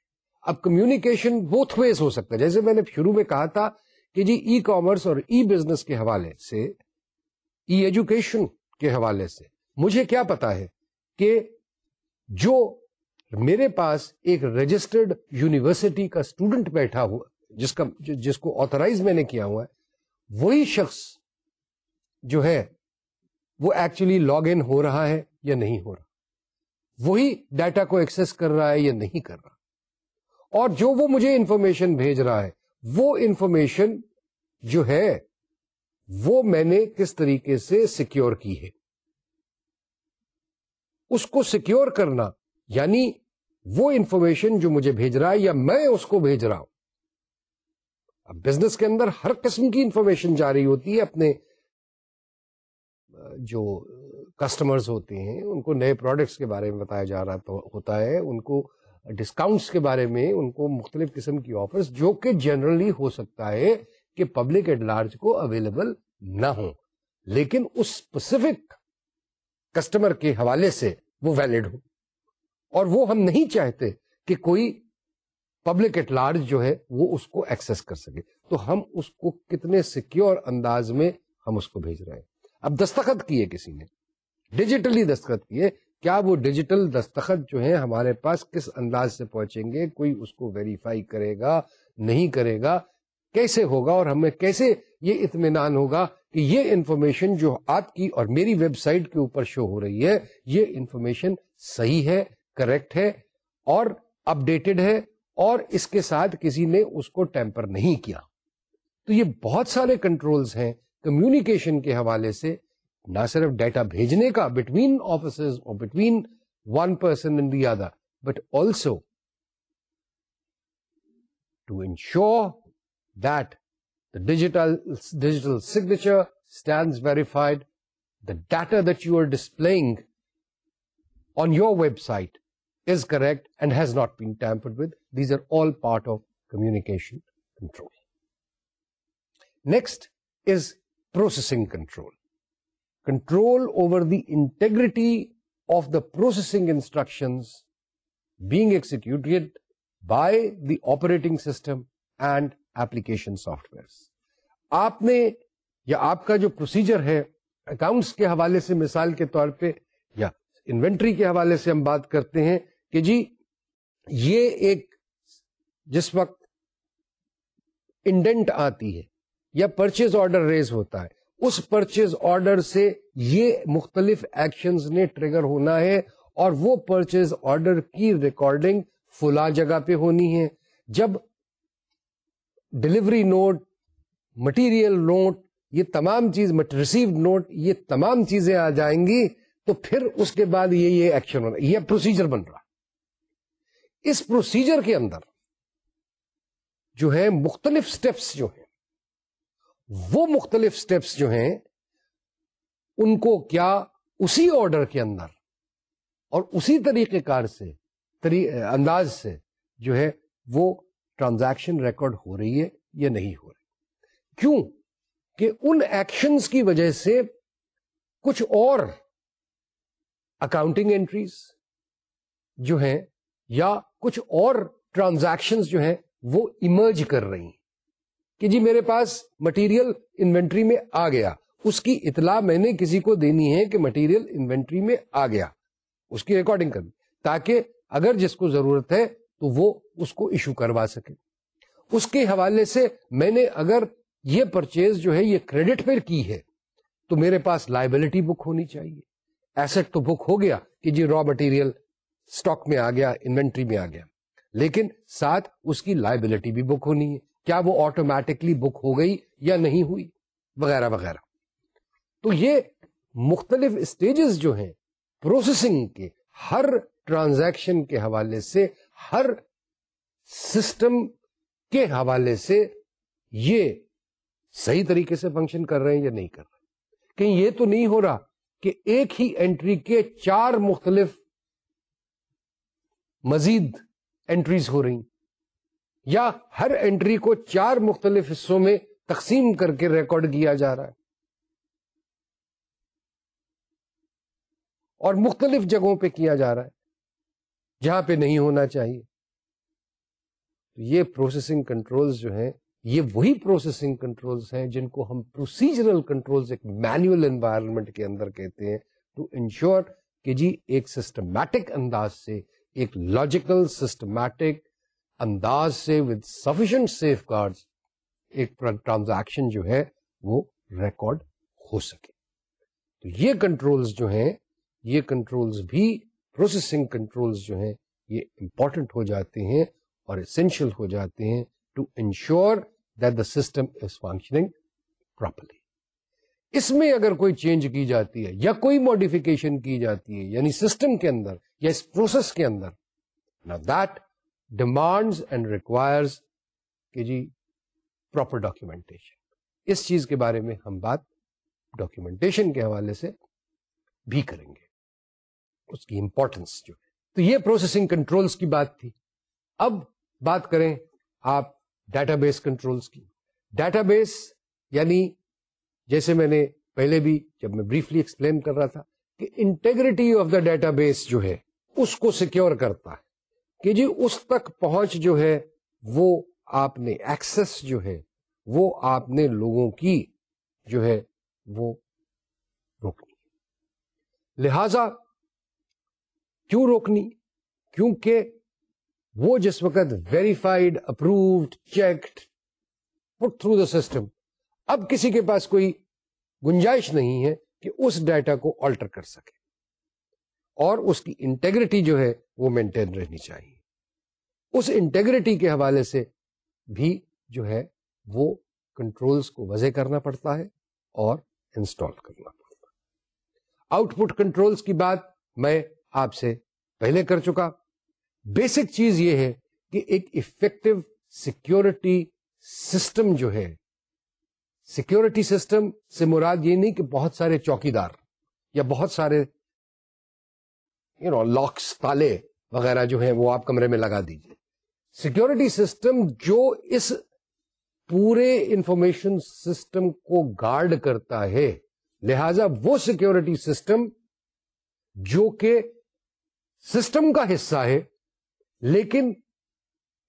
اب کمیونیکیشن بوتھ ویز ہو سکتا ہے۔ جیسے میں نے شروع میں کہا تھا کہ جی ای کامرس اور ای بزنس کے حوالے سے ای ایجوکیشن کے حوالے سے مجھے کیا پتا ہے کہ جو میرے پاس ایک رجسٹرڈ یونیورسٹی کا اسٹوڈنٹ بیٹھا ہوا جس کا جس کو آترائز میں نے کیا ہوا ہے۔ وہی شخص جو ہے، وہ ایکچولی لاگ ان ہو رہا ہے یا نہیں ہو رہا۔ وہی ڈیٹا کو ایکسس کر رہا ہے یا نہیں کر رہا۔ اور جو وہ مجھے انفارمیشن بھیج رہا ہے، وہ انفارمیشن جو ہے، وہ میں نے کس طریقے سے سیکیور کی ہے۔ اس کو سیکیور کرنا یعنی وہ انفارمیشن جو مجھے بھیج رہا ہے یا میں اس کو بھیج رہا ہوں۔ اب بزنس کے اندر ہر قسم کی انفارمیشن جاری ہوتی ہے، اپنے جو کسٹمرز ہوتے ہیں، ان کو نئے پروڈکٹس کے بارے میں بتایا جا رہا ہوتا ہے، ان کو ڈسکاؤنٹس کے بارے میں ان کو مختلف قسم کی آفرز جو کہ جنرلی ہو سکتا ہے کہ پبلک ایٹ لارج کو اویلیبل نہ ہو لیکن اس اسپیسیفک کسٹمر کے حوالے سے وہ ویلڈ ہو اور وہ ہم نہیں چاہتے کہ کوئی پبلک ایٹ لارج جو ہے وہ اس کو ایکسس کر سکے۔ تو ہم اس کو کتنے سیکیور انداز میں ہم اس کو بھیج رہے ہیں۔ اب دستخط کیے کسی نے۔ ڈیجیٹلی دستخط کیے۔ کیا وہ ڈیجیٹل دستخط جو ہے ہمارے پاس کس انداز سے پہنچیں گے؟ کوئی اس کو ویریفائی کرے گا؟ نہیں کرے گا؟ کیسے ہوگا؟ اور ہمیں کیسے یہ اطمینان ہوگا کہ یہ انفارمیشن جو آپ کی اور میری ویب سائٹ کے اوپر شو ہو رہی ہے، یہ انفارمیشن صحیح ہے کریکٹ ہے اور اپڈیٹڈ ہے اور اس کے ساتھ کسی نے اس کو ٹیمپر نہیں کیا۔ تو یہ بہت سارے کنٹرولز ہیں کمیونیکیشن کے حوالے سے، نہ صرف ڈیٹا بھیجنے کا بٹوین آفیسز اور between one person in the other but also to ensure that the digital digital signature stand verified the data that you are displaying on your website is correct and has not been tampered with these are all part of communication control next is processing control control over the integrity of the processing instructions being executed by the operating system and application softwares. آپ نے یا آپ کا جو procedure ہے accounts کے حوالے سے مثال کے طور پہ یا انوینٹری کے حوالے سے ہم بات کرتے ہیں کہ جی یہ ایک جس وقت انڈینٹ آتی ہے یا پرچیز آرڈر ریز ہوتا ہے، اس پرچیز آرڈر سے یہ مختلف ایکشنز نے ٹریگر ہونا ہے اور وہ پرچیز آرڈر کی ریکارڈنگ فلا جگہ پہ ہونی ہے۔ جب ڈلیوری نوٹ مٹیریل نوٹ یہ تمام چیز ریسیو نوٹ یہ تمام چیزیں آ جائیں گی تو پھر اس کے بعد یہ یہ ایکشن ہونا، یہ پروسیجر بن رہا۔ اس پروسیجر کے اندر جو ہے مختلف سٹیپس جو ہیں، وہ مختلف سٹیپس جو ہیں، ان کو کیا اسی آرڈر کے اندر اور اسی طریقے کار سے انداز سے جو ہے وہ ٹرانزیکشن ریکارڈ ہو رہی ہے یا نہیں ہو رہی۔ کیوں؟ کہ ان ایکشنز کی وجہ سے کچھ اور اکاؤنٹنگ انٹریز جو ہیں یا کچھ اور ٹرانزیکشن جو ہیں وہ ایمرج کر رہی ہیں۔ کہ جی میرے پاس مٹیریل انوینٹری میں آ گیا۔ اس کی اطلاع میں نے کسی کو دینی ہے کہ مٹیریل انوینٹری میں آ گیا۔ اس کی ریکارڈنگ کرنی۔ تاکہ اگر جس کو ضرورت ہے تو وہ اس کو ایشو کروا سکے۔ اس کے حوالے سے میں نے اگر یہ پرچیز جو ہے یہ کریڈٹ پر کی ہے، تو میرے پاس لائبلٹی بک ہونی چاہیے۔ ایسٹ تو بک ہو گیا کہ جی را مٹیریل اسٹاک میں آ گیا انوینٹری میں آ گیا۔ لیکن ساتھ اس کی لائبلٹی بھی بک ہونی ہے۔ کیا وہ آٹومیٹکلی بک ہو گئی یا نہیں ہوئی؟ وغیرہ وغیرہ۔ تو یہ مختلف اسٹیجز جو ہیں پروسیسنگ کے، ہر ٹرانزیکشن کے حوالے سے، ہر سسٹم کے حوالے سے یہ صحیح طریقے سے فنکشن کر رہے ہیں یا نہیں کر رہے کہیں یہ تو نہیں ہو رہا کہ ایک ہی اینٹری کے چار مختلف مزید اینٹریز ہو رہی یا ہر اینٹری کو چار مختلف حصوں میں تقسیم کر کے ریکارڈ کیا جا رہا ہے۔ اور مختلف جگہوں پہ کیا جا رہا ہے۔ جہاں پہ نہیں ہونا چاہیے۔ یہ پروسیسنگ کنٹرولز جو ہیں، یہ وہی پروسیسنگ کنٹرولز ہیں جن کو ہم پروسیجرل کنٹرولز ایک مینوئل انوائرمنٹ کے اندر کہتے ہیں۔ ٹو انشور کہ جی ایک سسٹمیٹک انداز سے ایک لاجیکل سسٹمیٹک انداز سے ود سفیشنٹ سیف گارڈ ایک ٹرانزیکشن جو ہے وہ ریکارڈ ہو سکے۔ تو یہ کنٹرولز جو ہیں، یہ کنٹرولز بھی پروسیسنگ کنٹرولز جو ہیں، یہ امپورٹنٹ ہو جاتے ہیں اور اسینشیل ہو جاتے ہیں to ensure that the system is functioning properly اس میں اگر کوئی چینج کی جاتی ہے یا کوئی ماڈیفکیشن کی جاتی ہے یعنی سسٹم کے اندر یا اس پروسیس کے اندر نا دیٹ ڈیمانڈز اینڈ ریکوائرز کہ جی پراپر ڈاکیومینٹیشن اس چیز کے بارے میں ہم بات ڈاکیومینٹیشن کے حوالے سے بھی کریں گے۔ اس کی امپورٹنس جو ہے۔ تو یہ پروسیسنگ کنٹرولز کی بات تھی۔ اب بات کریں آپ ڈیٹا بیس کنٹرولز کی۔ ڈیٹا بیس یعنی جیسے میں نے پہلے بھی جب میں بریفلی ایکسپلین کر رہا تھا کہ integrity of the database جو ہے، اس کو سیکیور کرتا ہے۔ کہ جی اس تک پہنچ جو ہے، وہ آپ نے ایکسس جو ہے، وہ آپ نے لوگوں کی جو ہے، وہ روکنی لہذا، کیوں روکنی؟ کیونکہ وہ جس وقت verified approved checked put through the system اب کسی کے پاس کوئی گنجائش نہیں ہے کہ اس ڈیٹا کو آلٹر کر سکے اور اس کی انٹیگریٹی جو ہے وہ مینٹین رہنی چاہیے۔ اس انٹیگریٹی کے حوالے سے بھی جو ہے وہ کنٹرولز کو وضع کرنا پڑتا ہے اور انسٹال کرنا پڑتا ہے۔ آؤٹ پٹ کنٹرولس کی بات میں آپ سے پہلے کر چکا۔ بیسک چیز یہ ہے کہ ایک افیکٹو سیکورٹی سسٹم جو ہے سیکورٹی سسٹم سے مراد یہ نہیں کہ بہت سارے چوکی دار یا بہت سارے یو نو لاکس تالے وغیرہ جو ہیں وہ آپ کمرے میں لگا دیجیے سیکورٹی سسٹم جو اس پورے انفارمیشن سسٹم کو گارڈ کرتا ہے، لہذا وہ سیکورٹی سسٹم جو کہ سسٹم کا حصہ ہے، لیکن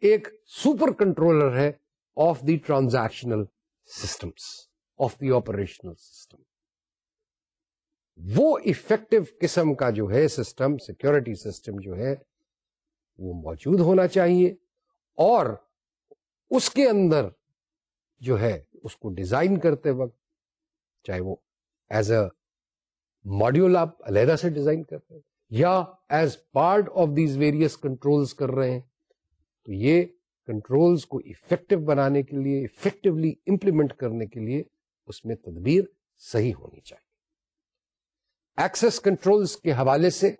ایک سپر کنٹرولر ہے of the transactional systems of the operational system وہ افیکٹو قسم کا جو ہے سسٹم سیکورٹی سسٹم جو ہے وہ موجود ہونا چاہیے اور اس کے اندر جو ہے اس کو ڈیزائن کرتے وقت چاہے وہ ایز اے ماڈیول آپ علیحدہ سے ڈیزائن کرتے ہیں یا as part of these various controls کر رہے ہیں تو یہ کنٹرولز کو افیکٹو بنانے کے لیے افیکٹولی امپلیمنٹ کرنے کے لیے اس میں تدبیر صحیح ہونی چاہیے۔ ایکسس کنٹرولز کے حوالے سے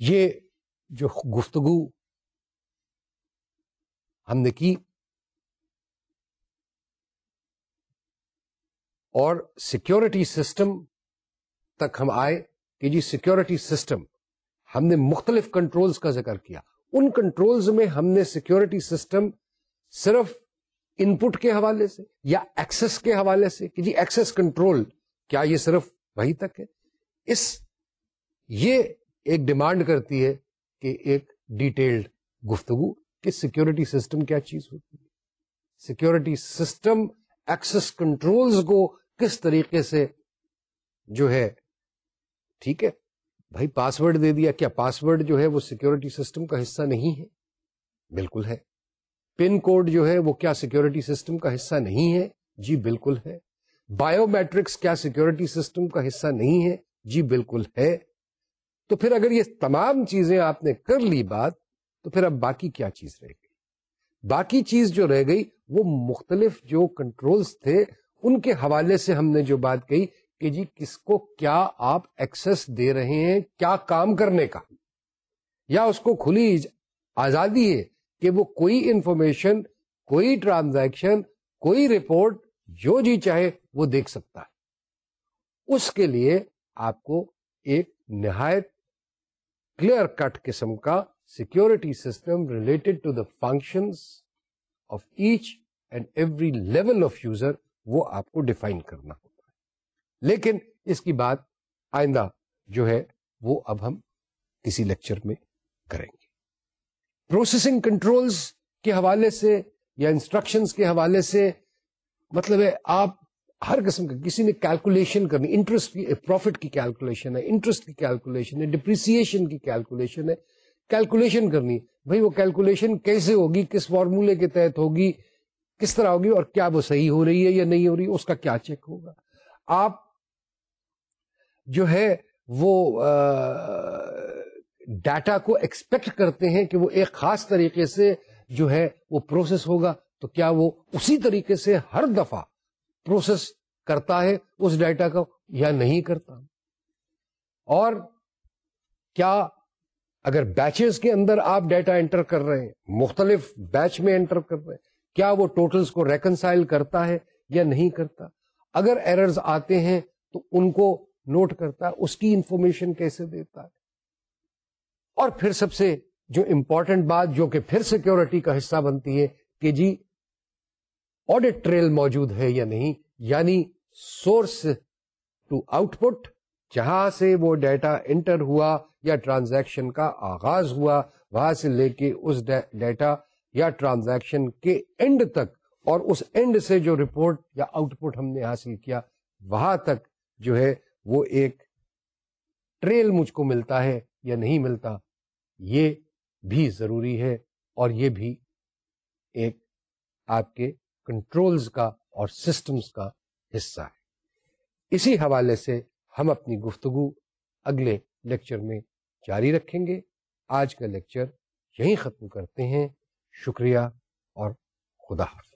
یہ جو گفتگو ہم نے کی اور سیکورٹی سسٹم تک ہم آئے کہ جی سیکورٹی سسٹم ہم نے مختلف کنٹرولز کا ذکر کیا۔ ان کنٹرولز میں ہم نے سیکورٹی سسٹم صرف ان پٹ کے حوالے سے یا ایکسس کے حوالے سے کہ جی ایکسس کنٹرول کیا یہ صرف وہی تک ہے؟ اس یہ ایک ڈیمانڈ کرتی ہے کہ ایک ڈیٹیلڈ گفتگو کہ سیکورٹی سسٹم کیا چیز ہوتی ہے۔ سیکورٹی سسٹم ایکسس کنٹرولز کو کس طریقے سے جو ہے، ٹھیک ہے؟ بھائی پاسورڈ دے دیا کیا پاسورڈ جو ہے وہ سیکورٹی سسٹم کا حصہ نہیں ہے؟ بالکل ہے۔ پن کوڈ جو ہے وہ کیا سیکورٹی سسٹم کا حصہ نہیں ہے؟ جی بالکل ہے۔ بایو میٹرکس کیا سیکورٹی سسٹم کا حصہ نہیں ہے؟ جی بالکل ہے۔ تو پھر اگر یہ تمام چیزیں آپ نے کر لی بات، تو پھر اب باقی کیا چیز رہ گئی؟ باقی چیز جو رہ گئی وہ مختلف جو کنٹرولز تھے، ان کے حوالے سے ہم نے جو بات کہی کہ جی کس کو کیا آپ ایکسس دے رہے ہیں، کیا کام کرنے کا؟ یا اس کو کھلی آزادی ہے کہ وہ کوئی انفارمیشن کوئی ٹرانزیکشن کوئی رپورٹ جو جی چاہے وہ دیکھ سکتا ہے۔ اس کے لیے آپ کو ایک نہایت کلیئر کٹ قسم کا security system related to the functions of each and every level of user وہ آپ کو ڈیفائن کرنا۔ ہوتا ہے لیکن اس کی بات آئندہ جو ہے وہ اب ہم کسی لیکچر میں کریں گے۔ پروسیسنگ کنٹرولز کے حوالے سے یا انسٹرکشنز کے حوالے سے مطلب ہے آپ ہر قسم کا کسی نے کیلکولیشن کرنی انٹرسٹ کی پروفٹ کی کیلکولیشن ہے انٹرسٹ کی کیلکولیشن ہے ڈپریسن کی کیلکولیشن ہے کیلکولیشن کرنی۔ بھائی وہ کیلکولیشن کیسے ہوگی؟ کس فارمولے کے تحت ہوگی؟ کس طرح ہوگی؟ اور کیا وہ صحیح ہو رہی ہے یا نہیں ہو رہی؟ اس کا کیا چیک ہوگا؟ آپ جو ہے وہ ڈاٹا کو ایکسپیکٹ کرتے ہیں کہ وہ ایک خاص طریقے سے جو ہے وہ پروسیس ہوگا، تو کیا وہ اسی طریقے سے ہر دفعہ پروسیس کرتا ہے اس ڈیٹا کو یا نہیں کرتا؟ اور کیا اگر بیچز کے اندر آپ ڈیٹا انٹر کر رہے ہیں، مختلف بیچ میں انٹر کر رہے ہیں، کیا وہ ٹوٹلز کو ریکنسائل کرتا ہے یا نہیں کرتا؟ اگر ایررز آتے ہیں تو ان کو نوٹ کرتا ہے اس کی انفارمیشن کیسے دیتا ہے؟ اور پھر سب سے جو امپورٹنٹ بات جو کہ پھر سیکورٹی کا حصہ بنتی ہے کہ جی آڈٹ ٹریل موجود ہے یا نہیں؟ یعنی سورس ٹو آؤٹ پٹ جہاں سے وہ ڈیٹا انٹر ہوا یا ٹرانزیکشن کا آغاز ہوا، وہاں سے لے کے اس ڈیٹا یا ٹرانزیکشن کے اینڈ تک۔ اور اس اینڈ سے جو رپورٹ یا آؤٹ پٹ ہم نے حاصل کیا، وہاں تک جو ہے وہ ایک ٹریل مجھ کو ملتا ہے یا نہیں ملتا، یہ بھی ضروری ہے اور یہ بھی ایک آپ کے کنٹرولز کا اور سسٹمز کا حصہ ہے۔ اسی حوالے سے ہم اپنی گفتگو اگلے لیکچر میں جاری رکھیں گے۔ آج کا لیکچر یہیں ختم کرتے ہیں۔ شکریہ اور خدا حافظ۔